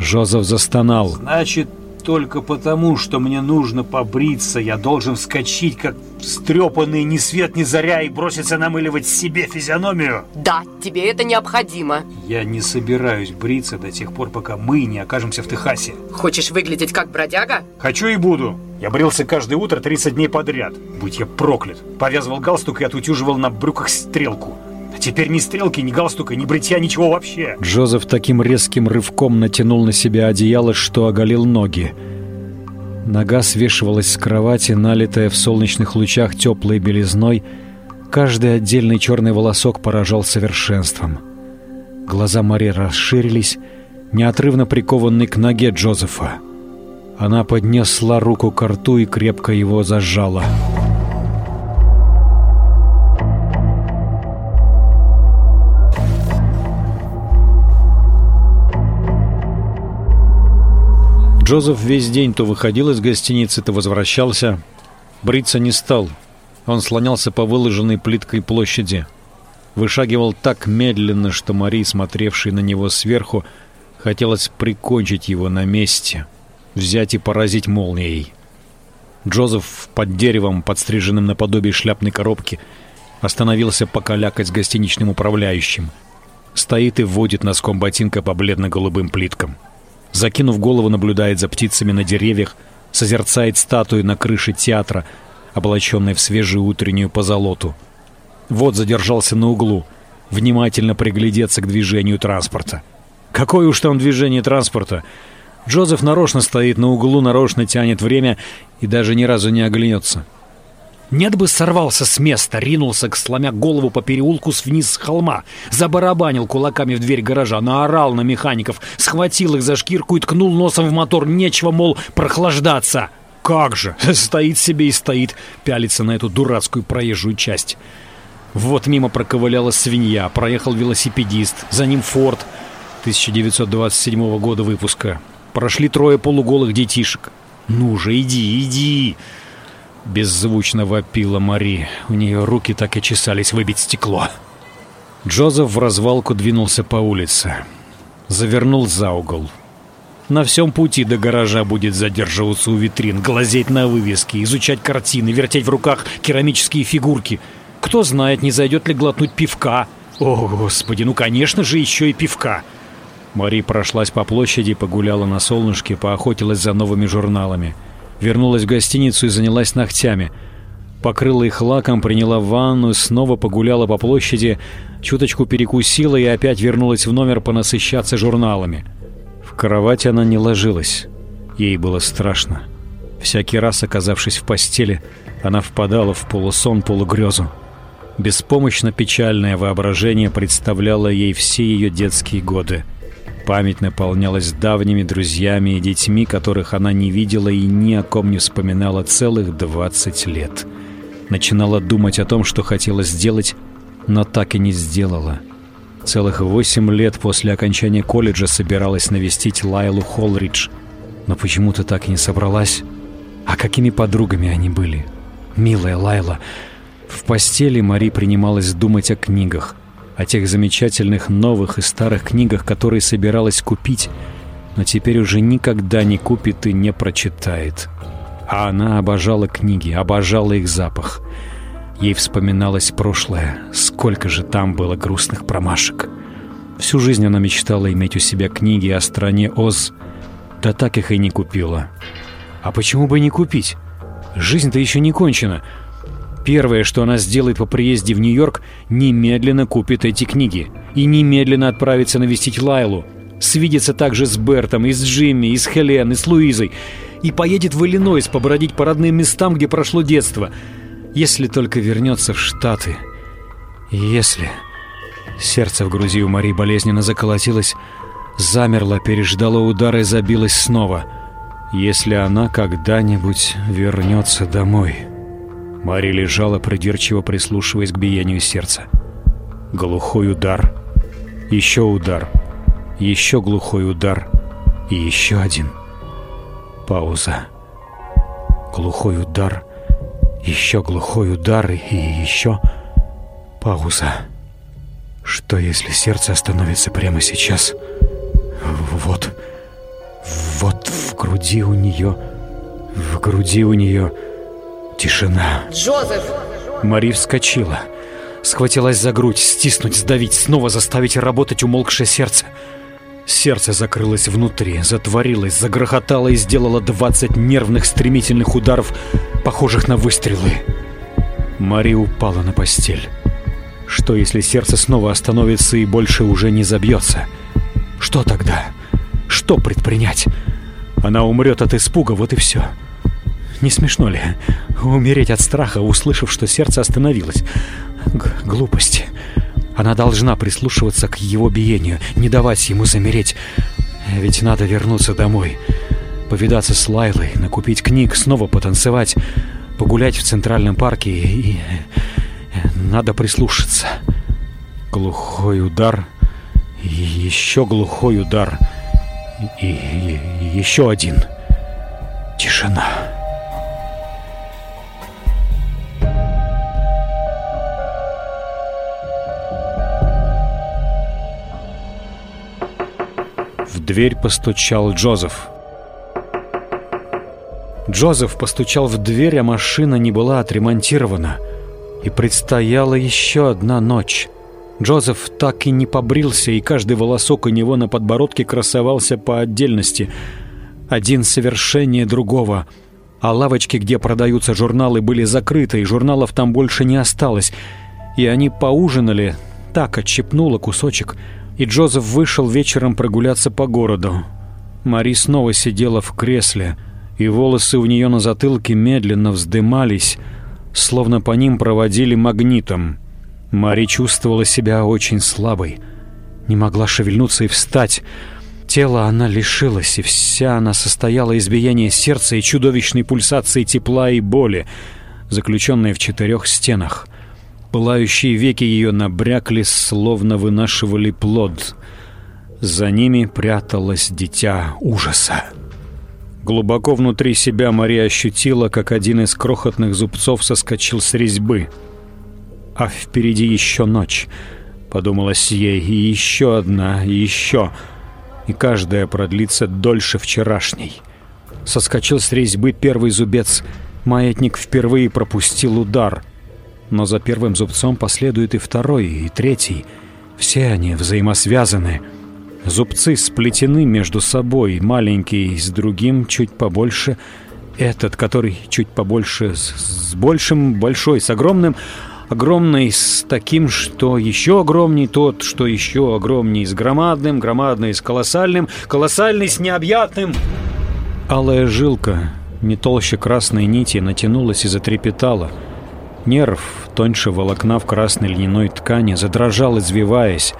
Джозеф застонал. Значит, только потому, что мне нужно побриться, я должен вскочить, как встрепанный ни свет ни заря, и броситься намыливать себе физиономию? Да, тебе это необходимо. Я не собираюсь бриться до тех пор, пока мы не окажемся в Техасе. Хочешь выглядеть как бродяга? Хочу и буду. Я брился каждое утро 30 дней подряд. Будь я проклят. Повязывал галстук и отутюживал на брюках стрелку. А теперь ни стрелки, ни галстука, ни бритья, ничего вообще. Джозеф таким резким рывком натянул на себя одеяло, что оголил ноги. Нога свешивалась с кровати, налитая в солнечных лучах теплой белизной. Каждый отдельный черный волосок поражал совершенством. Глаза Мари расширились, неотрывно прикованный к ноге Джозефа. Она поднесла руку к рту и крепко его зажала. Джозеф весь день то выходил из гостиницы, то возвращался. Бриться не стал. Он слонялся по выложенной плиткой площади. Вышагивал так медленно, что Мари, смотревшей на него сверху, хотелось прикончить его на месте, взять и поразить молнией. Джозеф под деревом, подстриженным наподобие шляпной коробки, остановился покалякать с гостиничным управляющим. Стоит и вводит носком ботинка по бледно-голубым плиткам. Закинув голову, наблюдает за птицами на деревьях, созерцает статую на крыше театра, облаченной в свежую утреннюю позолоту. Вот задержался на углу, внимательно приглядеться к движению транспорта. Какое уж там движение транспорта! Джозеф нарочно стоит на углу, нарочно тянет время и даже ни разу не оглянется. Нет бы сорвался с места, ринулся, к сломя голову по переулку с вниз с холма, забарабанил кулаками в дверь гаража, наорал на механиков, схватил их за шкирку и ткнул носом в мотор. Нечего, мол, прохлаждаться. Как же, стоит себе и стоит, пялится на эту дурацкую проезжую часть. Вот мимо проковыляла свинья, проехал велосипедист, за ним Форд 1927 года выпуска. Прошли трое полуголых детишек. «Ну же, иди, иди!» Беззвучно вопила Мари. У нее руки так и чесались выбить стекло. Джозеф в развалку двинулся по улице. Завернул за угол. На всем пути до гаража будет задерживаться у витрин, глазеть на вывески, изучать картины, вертеть в руках керамические фигурки. Кто знает, не зайдет ли глотнуть пивка. О, Господи, ну, конечно же, еще и пивка. Мари прошлась по площади, погуляла на солнышке, поохотилась за новыми журналами. Вернулась в гостиницу и занялась ногтями. Покрыла их лаком, приняла ванну, снова погуляла по площади, чуточку перекусила и опять вернулась в номер понасыщаться журналами. В кровать она не ложилась. Ей было страшно. Всякий раз, оказавшись в постели, она впадала в полусон, полугрезу. Беспомощно печальное воображение представляло ей все ее детские годы. Память наполнялась давними друзьями и детьми, которых она не видела и ни о ком не вспоминала целых 20 лет. Начинала думать о том, что хотела сделать, но так и не сделала. Целых восемь лет после окончания колледжа собиралась навестить Лайлу Холридж, но почему-то так и не собралась. А какими подругами они были? Милая Лайла. В постели Мари принималась думать о книгах – о тех замечательных новых и старых книгах, которые собиралась купить, но теперь уже никогда не купит и не прочитает. А она обожала книги, обожала их запах. Ей вспоминалось прошлое, сколько же там было грустных промашек. Всю жизнь она мечтала иметь у себя книги о стране Оз, да так их и не купила. А почему бы не купить? Жизнь-то еще не кончена — Первое, что она сделает по приезде в Нью-Йорк, немедленно купит эти книги и немедленно отправится навестить Лайлу. Свидится также с Бертом, и с Джимми, и с Хелен, и с Луизой. И поедет в Иллинойс побродить по родным местам, где прошло детство. Если только вернется в Штаты. Если... Сердце в груди у Марии болезненно заколотилось. Замерла, переждала удар и забилась снова. Если она когда-нибудь вернется домой. Мари лежала, придирчиво прислушиваясь к биению сердца. Глухой удар. Еще удар. Еще глухой удар. И еще один. Пауза. Глухой удар. Еще глухой удар. И еще... Пауза. Что если сердце остановится прямо сейчас? Вот. Вот в груди у нее... В груди у нее... Тишина. Джозеф! Мари вскочила. Схватилась за грудь, стиснуть, сдавить, снова заставить работать умолкшее сердце. Сердце закрылось внутри, затворилось, загрохотало и сделало двадцать нервных стремительных ударов, похожих на выстрелы. Мари упала на постель. Что, если сердце снова остановится и больше уже не забьется? Что тогда? Что предпринять? Она умрет от испуга, вот и все. Не смешно ли? Умереть от страха, услышав, что сердце остановилось. Г глупость. Она должна прислушиваться к его биению, не давать ему замереть. Ведь надо вернуться домой. Повидаться с Лайлой, накупить книг, снова потанцевать, погулять в Центральном парке и... Надо прислушаться. Глухой удар. И еще глухой удар. И, и, и еще один. Тишина. Дверь постучал Джозеф. Джозеф постучал в дверь, а машина не была отремонтирована. И предстояла еще одна ночь. Джозеф так и не побрился, и каждый волосок у него на подбородке красовался по отдельности. Один совершеннее другого. А лавочки, где продаются журналы, были закрыты, и журналов там больше не осталось. И они поужинали, так отщепнула кусочек – и Джозеф вышел вечером прогуляться по городу. Мари снова сидела в кресле, и волосы у нее на затылке медленно вздымались, словно по ним проводили магнитом. Мари чувствовала себя очень слабой, не могла шевельнуться и встать. Тело она лишилась, и вся она состояла из биения сердца и чудовищной пульсации тепла и боли, заключенной в четырех стенах. Пылающие веки ее набрякли, словно вынашивали плод. За ними пряталось дитя ужаса. Глубоко внутри себя Мария ощутила, как один из крохотных зубцов соскочил с резьбы. А впереди еще ночь, подумалось ей, и еще одна, и еще. И каждая продлится дольше вчерашней. Соскочил с резьбы первый зубец. Маятник впервые пропустил удар — но за первым зубцом последует и второй, и третий. Все они взаимосвязаны. Зубцы сплетены между собой, маленький с другим чуть побольше, этот, который чуть побольше, с, с большим, большой, с огромным, огромный с таким, что еще огромней, тот, что еще огромней, с громадным, громадный с колоссальным, колоссальный с необъятным. Алая жилка, не толще красной нити, натянулась и затрепетала — Нерв, тоньше волокна в красной льняной ткани, задрожал, извиваясь.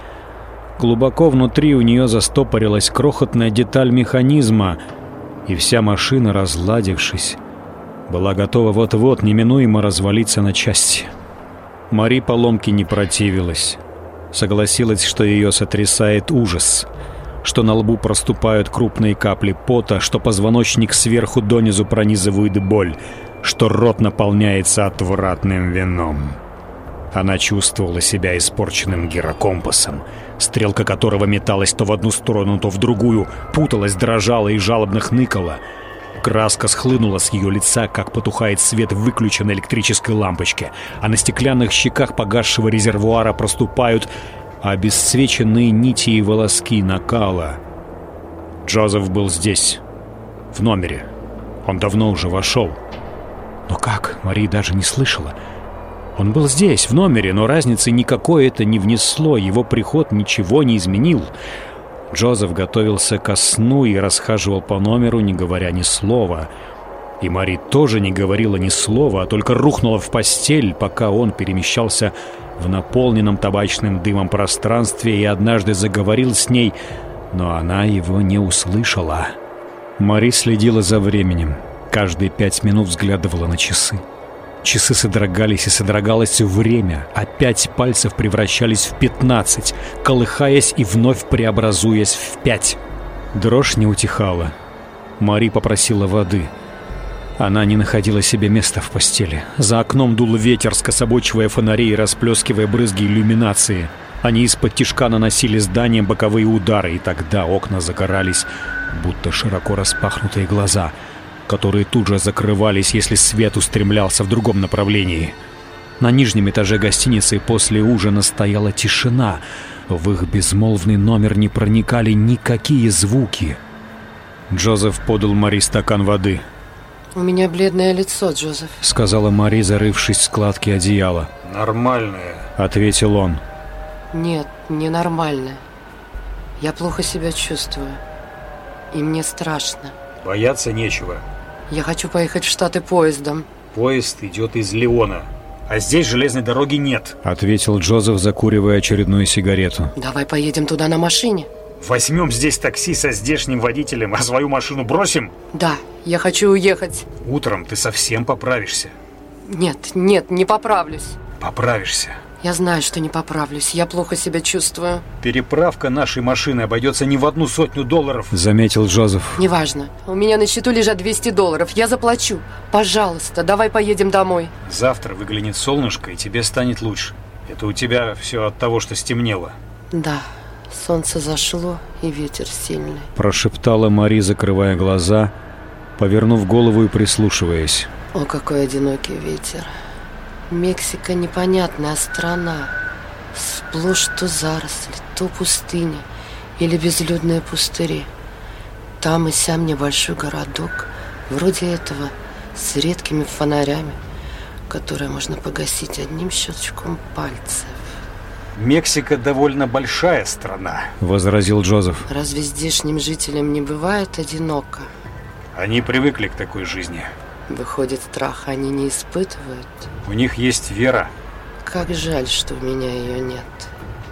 Глубоко внутри у нее застопорилась крохотная деталь механизма, и вся машина, разладившись, была готова вот-вот неминуемо развалиться на части. Мари поломки не противилась. Согласилась, что ее сотрясает ужас, что на лбу проступают крупные капли пота, что позвоночник сверху донизу пронизывает боль — что рот наполняется отвратным вином. Она чувствовала себя испорченным гирокомпасом, стрелка которого металась то в одну сторону, то в другую, путалась, дрожала и жалобно хныкала. Краска схлынула с ее лица, как потухает свет выключенной электрической лампочки, а на стеклянных щеках погасшего резервуара проступают обесцвеченные нити и волоски накала. Джозеф был здесь, в номере. Он давно уже вошел. Но как? Мария даже не слышала. Он был здесь, в номере, но разницы никакой это не внесло, его приход ничего не изменил. Джозеф готовился ко сну и расхаживал по номеру, не говоря ни слова. И Мари тоже не говорила ни слова, а только рухнула в постель, пока он перемещался в наполненном табачным дымом пространстве и однажды заговорил с ней, но она его не услышала. Мари следила за временем. Каждые пять минут взглядывала на часы. Часы содрогались и содрогалось время, а пять пальцев превращались в пятнадцать, колыхаясь и вновь преобразуясь в пять. Дрожь не утихала. Мари попросила воды. Она не находила себе места в постели. За окном дул ветер, скособочивая фонари и расплескивая брызги иллюминации. Они из-под тишка наносили зданиям боковые удары, и тогда окна загорались, будто широко распахнутые глаза — которые тут же закрывались, если свет устремлялся в другом направлении. На нижнем этаже гостиницы после ужина стояла тишина. В их безмолвный номер не проникали никакие звуки. Джозеф подал Мари стакан воды. «У меня бледное лицо, Джозеф», — сказала Мари, зарывшись в складки одеяла. «Нормальное», — ответил он. «Нет, ненормальное. Я плохо себя чувствую. И мне страшно». «Бояться нечего. Я хочу поехать в Штаты поездом. Поезд идет из Леона. А здесь железной дороги нет. Ответил Джозеф, закуривая очередную сигарету. Давай поедем туда на машине. Возьмем здесь такси со здешним водителем, а свою машину бросим? Да, я хочу уехать. Утром ты совсем поправишься. Нет, нет, не поправлюсь. Поправишься. Я знаю, что не поправлюсь. Я плохо себя чувствую. Переправка нашей машины обойдется не в одну сотню долларов. Заметил Джозеф. Неважно. У меня на счету лежат 200 долларов. Я заплачу. Пожалуйста, давай поедем домой. Завтра выглянет солнышко, и тебе станет лучше. Это у тебя все от того, что стемнело. Да. Солнце зашло, и ветер сильный. Прошептала Мари, закрывая глаза, повернув голову и прислушиваясь. О, какой одинокий ветер. Мексика непонятная страна. Сплошь то заросли, то пустыня или безлюдные пустыри. Там и сям небольшой городок, вроде этого, с редкими фонарями, которые можно погасить одним щелчком пальцев. Мексика довольно большая страна, возразил Джозеф. Разве здешним жителям не бывает одиноко? Они привыкли к такой жизни. Выходит, страха они не испытывают? У них есть вера. Как жаль, что у меня ее нет.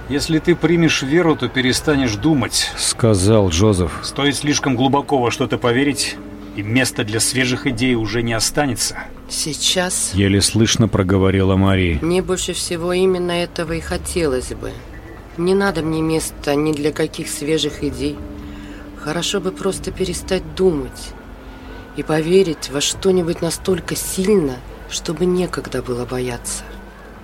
Если ты примешь веру, то перестанешь думать, сказал Джозеф. Стоит слишком глубоко во что-то поверить, и места для свежих идей уже не останется. Сейчас... Еле слышно проговорила Мария. Мне больше всего именно этого и хотелось бы. Не надо мне места ни для каких свежих идей. Хорошо бы просто перестать думать и поверить во что-нибудь настолько сильно, чтобы некогда было бояться.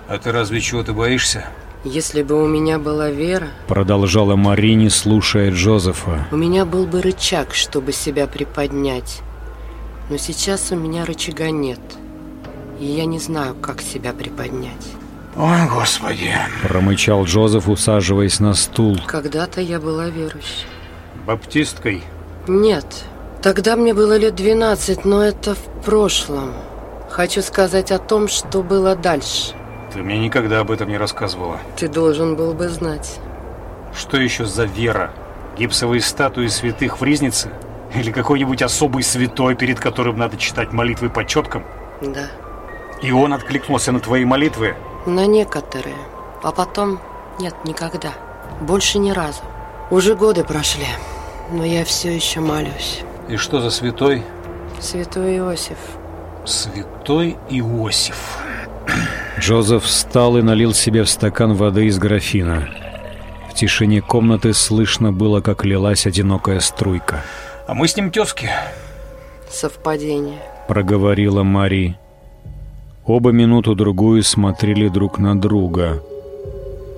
А ты разве чего-то боишься? Если бы у меня была вера... Продолжала Марини, слушая Джозефа. У меня был бы рычаг, чтобы себя приподнять. Но сейчас у меня рычага нет. И я не знаю, как себя приподнять. Ой, Господи. Промычал Джозеф, усаживаясь на стул. Когда-то я была верующей. Баптисткой? Нет, Тогда мне было лет 12, но это в прошлом. Хочу сказать о том, что было дальше. Ты мне никогда об этом не рассказывала. Ты должен был бы знать. Что еще за вера? Гипсовые статуи святых в Ризнице? Или какой-нибудь особый святой, перед которым надо читать молитвы по четкам? Да. И он откликнулся на твои молитвы? На некоторые. А потом нет, никогда. Больше ни разу. Уже годы прошли, но я все еще молюсь. И что за святой? Святой Иосиф. Святой Иосиф. Джозеф встал и налил себе в стакан воды из графина. В тишине комнаты слышно было, как лилась одинокая струйка. А мы с ним тезки. Совпадение. Проговорила Мари. Оба минуту-другую смотрели друг на друга.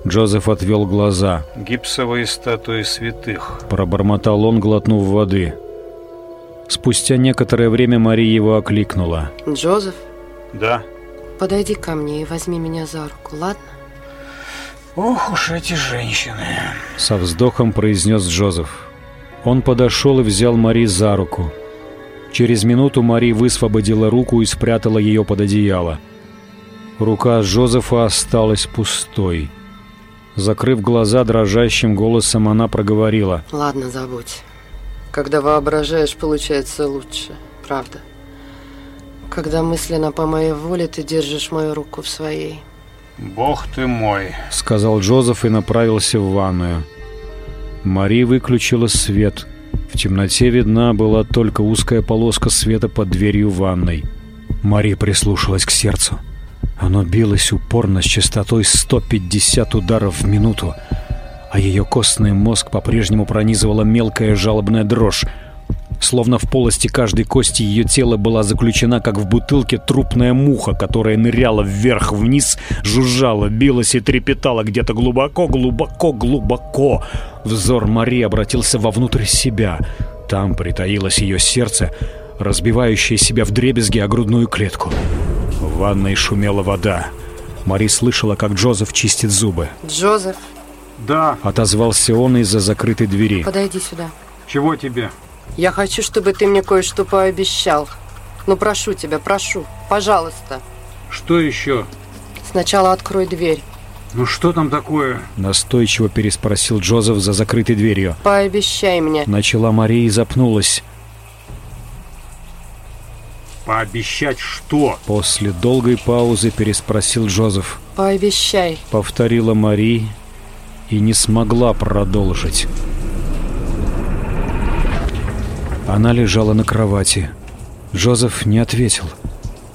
Джозеф отвел глаза. «Гипсовые статуи святых», — пробормотал он, глотнув воды. Спустя некоторое время Мария его окликнула. «Джозеф?» «Да». «Подойди ко мне и возьми меня за руку, ладно?» «Ох уж эти женщины!» Со вздохом произнес Джозеф. Он подошел и взял Мари за руку. Через минуту Мари высвободила руку и спрятала ее под одеяло. Рука Джозефа осталась пустой. Закрыв глаза, дрожащим голосом она проговорила. «Ладно, забудь. Когда воображаешь, получается лучше, правда. Когда мысленно по моей воле ты держишь мою руку в своей. «Бог ты мой», — сказал Джозеф и направился в ванную. Мари выключила свет. В темноте видна была только узкая полоска света под дверью ванной. Мари прислушалась к сердцу. Оно билось упорно с частотой 150 ударов в минуту, а ее костный мозг по-прежнему пронизывала мелкая жалобная дрожь. Словно в полости каждой кости ее тела была заключена, как в бутылке, трупная муха, которая ныряла вверх-вниз, жужжала, билась и трепетала где-то глубоко, глубоко, глубоко. Взор Мари обратился вовнутрь себя. Там притаилось ее сердце, разбивающее себя в дребезги о грудную клетку. В ванной шумела вода. Мари слышала, как Джозеф чистит зубы. Джозеф, Да, Отозвался он из-за закрытой двери. подойди сюда. чего тебе? Я хочу, чтобы ты мне кое-что пообещал. Ну, прошу тебя, прошу. Пожалуйста. Что еще? Сначала открой дверь. Ну что там такое? Настойчиво переспросил Джозеф за закрытой дверью. Пообещай мне. Начала Мария и запнулась. Пообещать что? После долгой паузы переспросил Джозеф. Пообещай. Повторила Мари и не смогла продолжить. Она лежала на кровати. Джозеф не ответил.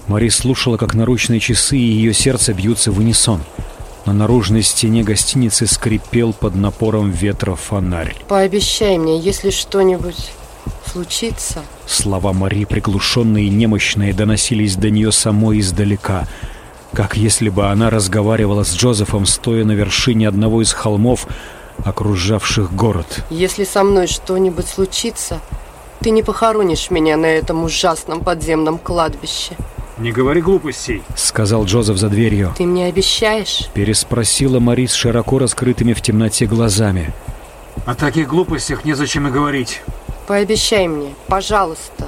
Мари слушала, как наручные часы и ее сердце бьются в унисон. На наружной стене гостиницы скрипел под напором ветра фонарь. Пообещай мне, если что-нибудь случится. Слова Мари, приглушенные и немощные, доносились до нее самой издалека, как если бы она разговаривала с Джозефом, стоя на вершине одного из холмов, окружавших город. Если со мной что-нибудь случится, ты не похоронишь меня на этом ужасном подземном кладбище. Не говори глупостей. Сказал Джозеф за дверью. Ты мне обещаешь? Переспросила Мари с широко раскрытыми в темноте глазами. О таких глупостях незачем и говорить. Пообещай мне, пожалуйста.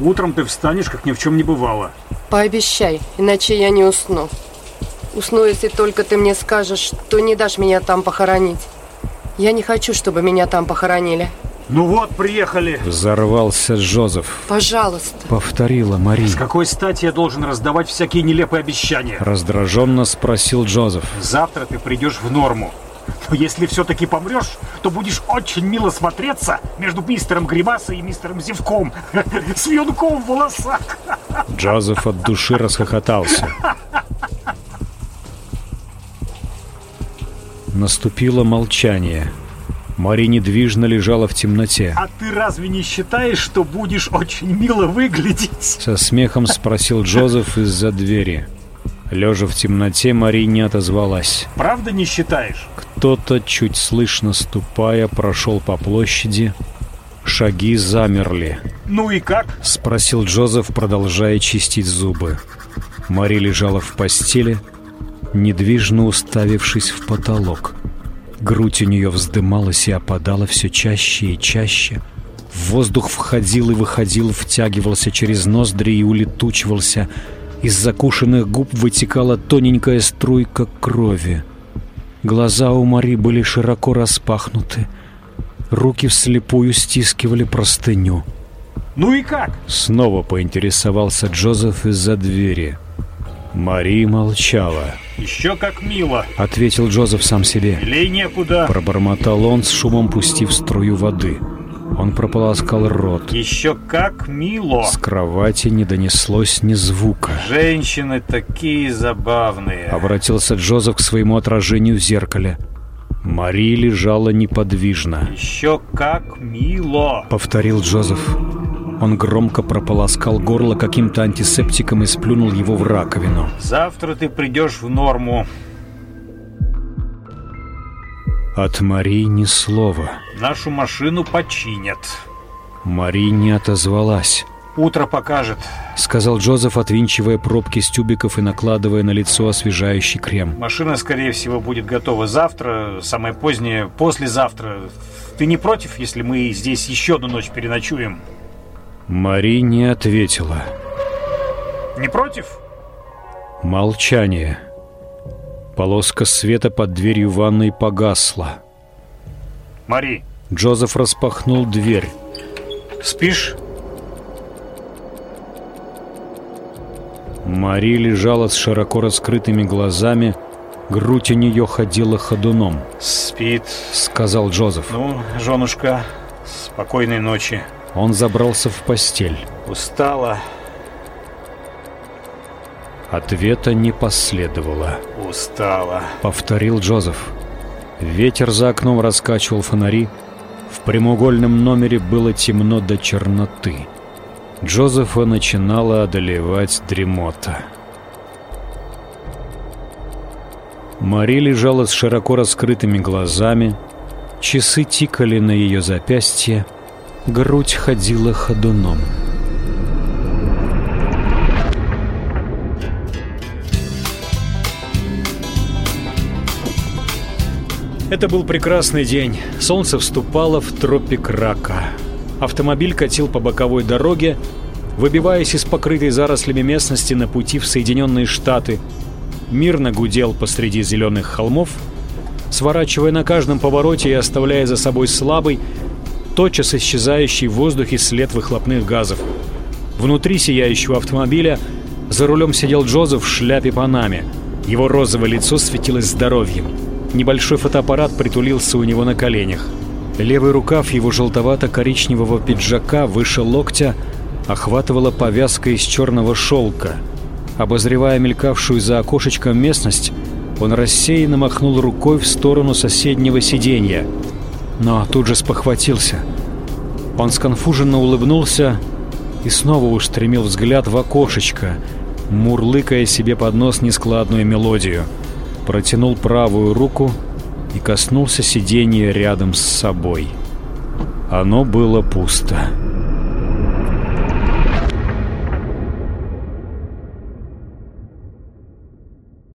Утром ты встанешь, как ни в чем не бывало. Пообещай, иначе я не усну. Усну, если только ты мне скажешь, что не дашь меня там похоронить. Я не хочу, чтобы меня там похоронили. Ну вот, приехали. Взорвался Джозеф. Пожалуйста. Повторила Мари. С какой стати я должен раздавать всякие нелепые обещания? Раздраженно спросил Джозеф. Завтра ты придешь в норму. Но если все-таки помрешь, то будешь очень мило смотреться между мистером Гримасой и мистером Зевком с вьюнком в волосах. Джозеф от души расхохотался. Наступило молчание. Мари недвижно лежала в темноте. А ты разве не считаешь, что будешь очень мило выглядеть? Со смехом спросил Джозеф из-за двери. Лежа в темноте, Мари не отозвалась. Правда не считаешь? Кто-то, чуть слышно ступая, прошел по площади. Шаги замерли. Ну и как? Спросил Джозеф, продолжая чистить зубы. Мари лежала в постели, недвижно уставившись в потолок. Грудь у нее вздымалась и опадала все чаще и чаще. Воздух входил и выходил, втягивался через ноздри и улетучивался. Из закушенных губ вытекала тоненькая струйка крови. Глаза у Мари были широко распахнуты. Руки вслепую стискивали простыню. Ну и как? Снова поинтересовался Джозеф из-за двери. Мари молчала. Еще как мило. Ответил Джозеф сам себе. Лей некуда. Пробормотал он, с шумом пустив струю воды. Он прополоскал рот. Еще как мило. С кровати не донеслось ни звука. Женщины такие забавные. Обратился Джозеф к своему отражению в зеркале. Мари лежала неподвижно. Еще как мило. Повторил Джозеф. Он громко прополоскал горло каким-то антисептиком и сплюнул его в раковину. Завтра ты придешь в норму. От Мари ни слова. Нашу машину починят. Мари не отозвалась. Утро покажет. Сказал Джозеф, отвинчивая пробки с тюбиков и накладывая на лицо освежающий крем. Машина, скорее всего, будет готова завтра, самое позднее, послезавтра. Ты не против, если мы здесь еще одну ночь переночуем? Мари не ответила. Не против? Молчание. Полоска света под дверью ванной погасла. Мари, Джозеф распахнул дверь. спишь? Мари лежала с широко раскрытыми глазами, Грудь у нее ходила ходуном. Спит, сказал Джозеф. Ну, женушка, спокойной ночи. Он забрался в постель. Устала. Ответа не последовало. Устала. Повторил Джозеф. Ветер за окном раскачивал фонари. В прямоугольном номере было темно до черноты. Джозефа начинала одолевать дремота. Мари лежала с широко раскрытыми глазами, часы тикали на ее запястье, грудь ходила ходуном. Это был прекрасный день. Солнце вступало в тропик рака. Автомобиль катил по боковой дороге, выбиваясь из покрытой зарослями местности на пути в Соединенные Штаты. Мирно гудел посреди зеленых холмов, сворачивая на каждом повороте и оставляя за собой слабый, тотчас исчезающий в воздухе след выхлопных газов. Внутри сияющего автомобиля за рулем сидел Джозеф в шляпе Панаме. Его розовое лицо светилось здоровьем. Небольшой фотоаппарат притулился у него на коленях. Левый рукав его желтовато-коричневого пиджака выше локтя охватывала повязка из черного шелка. Обозревая мелькавшую за окошечком местность, он рассеянно махнул рукой в сторону соседнего сиденья. Но тут же спохватился. Он сконфуженно улыбнулся и снова устремил взгляд в окошечко, мурлыкая себе под нос нескладную мелодию — протянул правую руку и коснулся сиденья рядом с собой. Оно было пусто.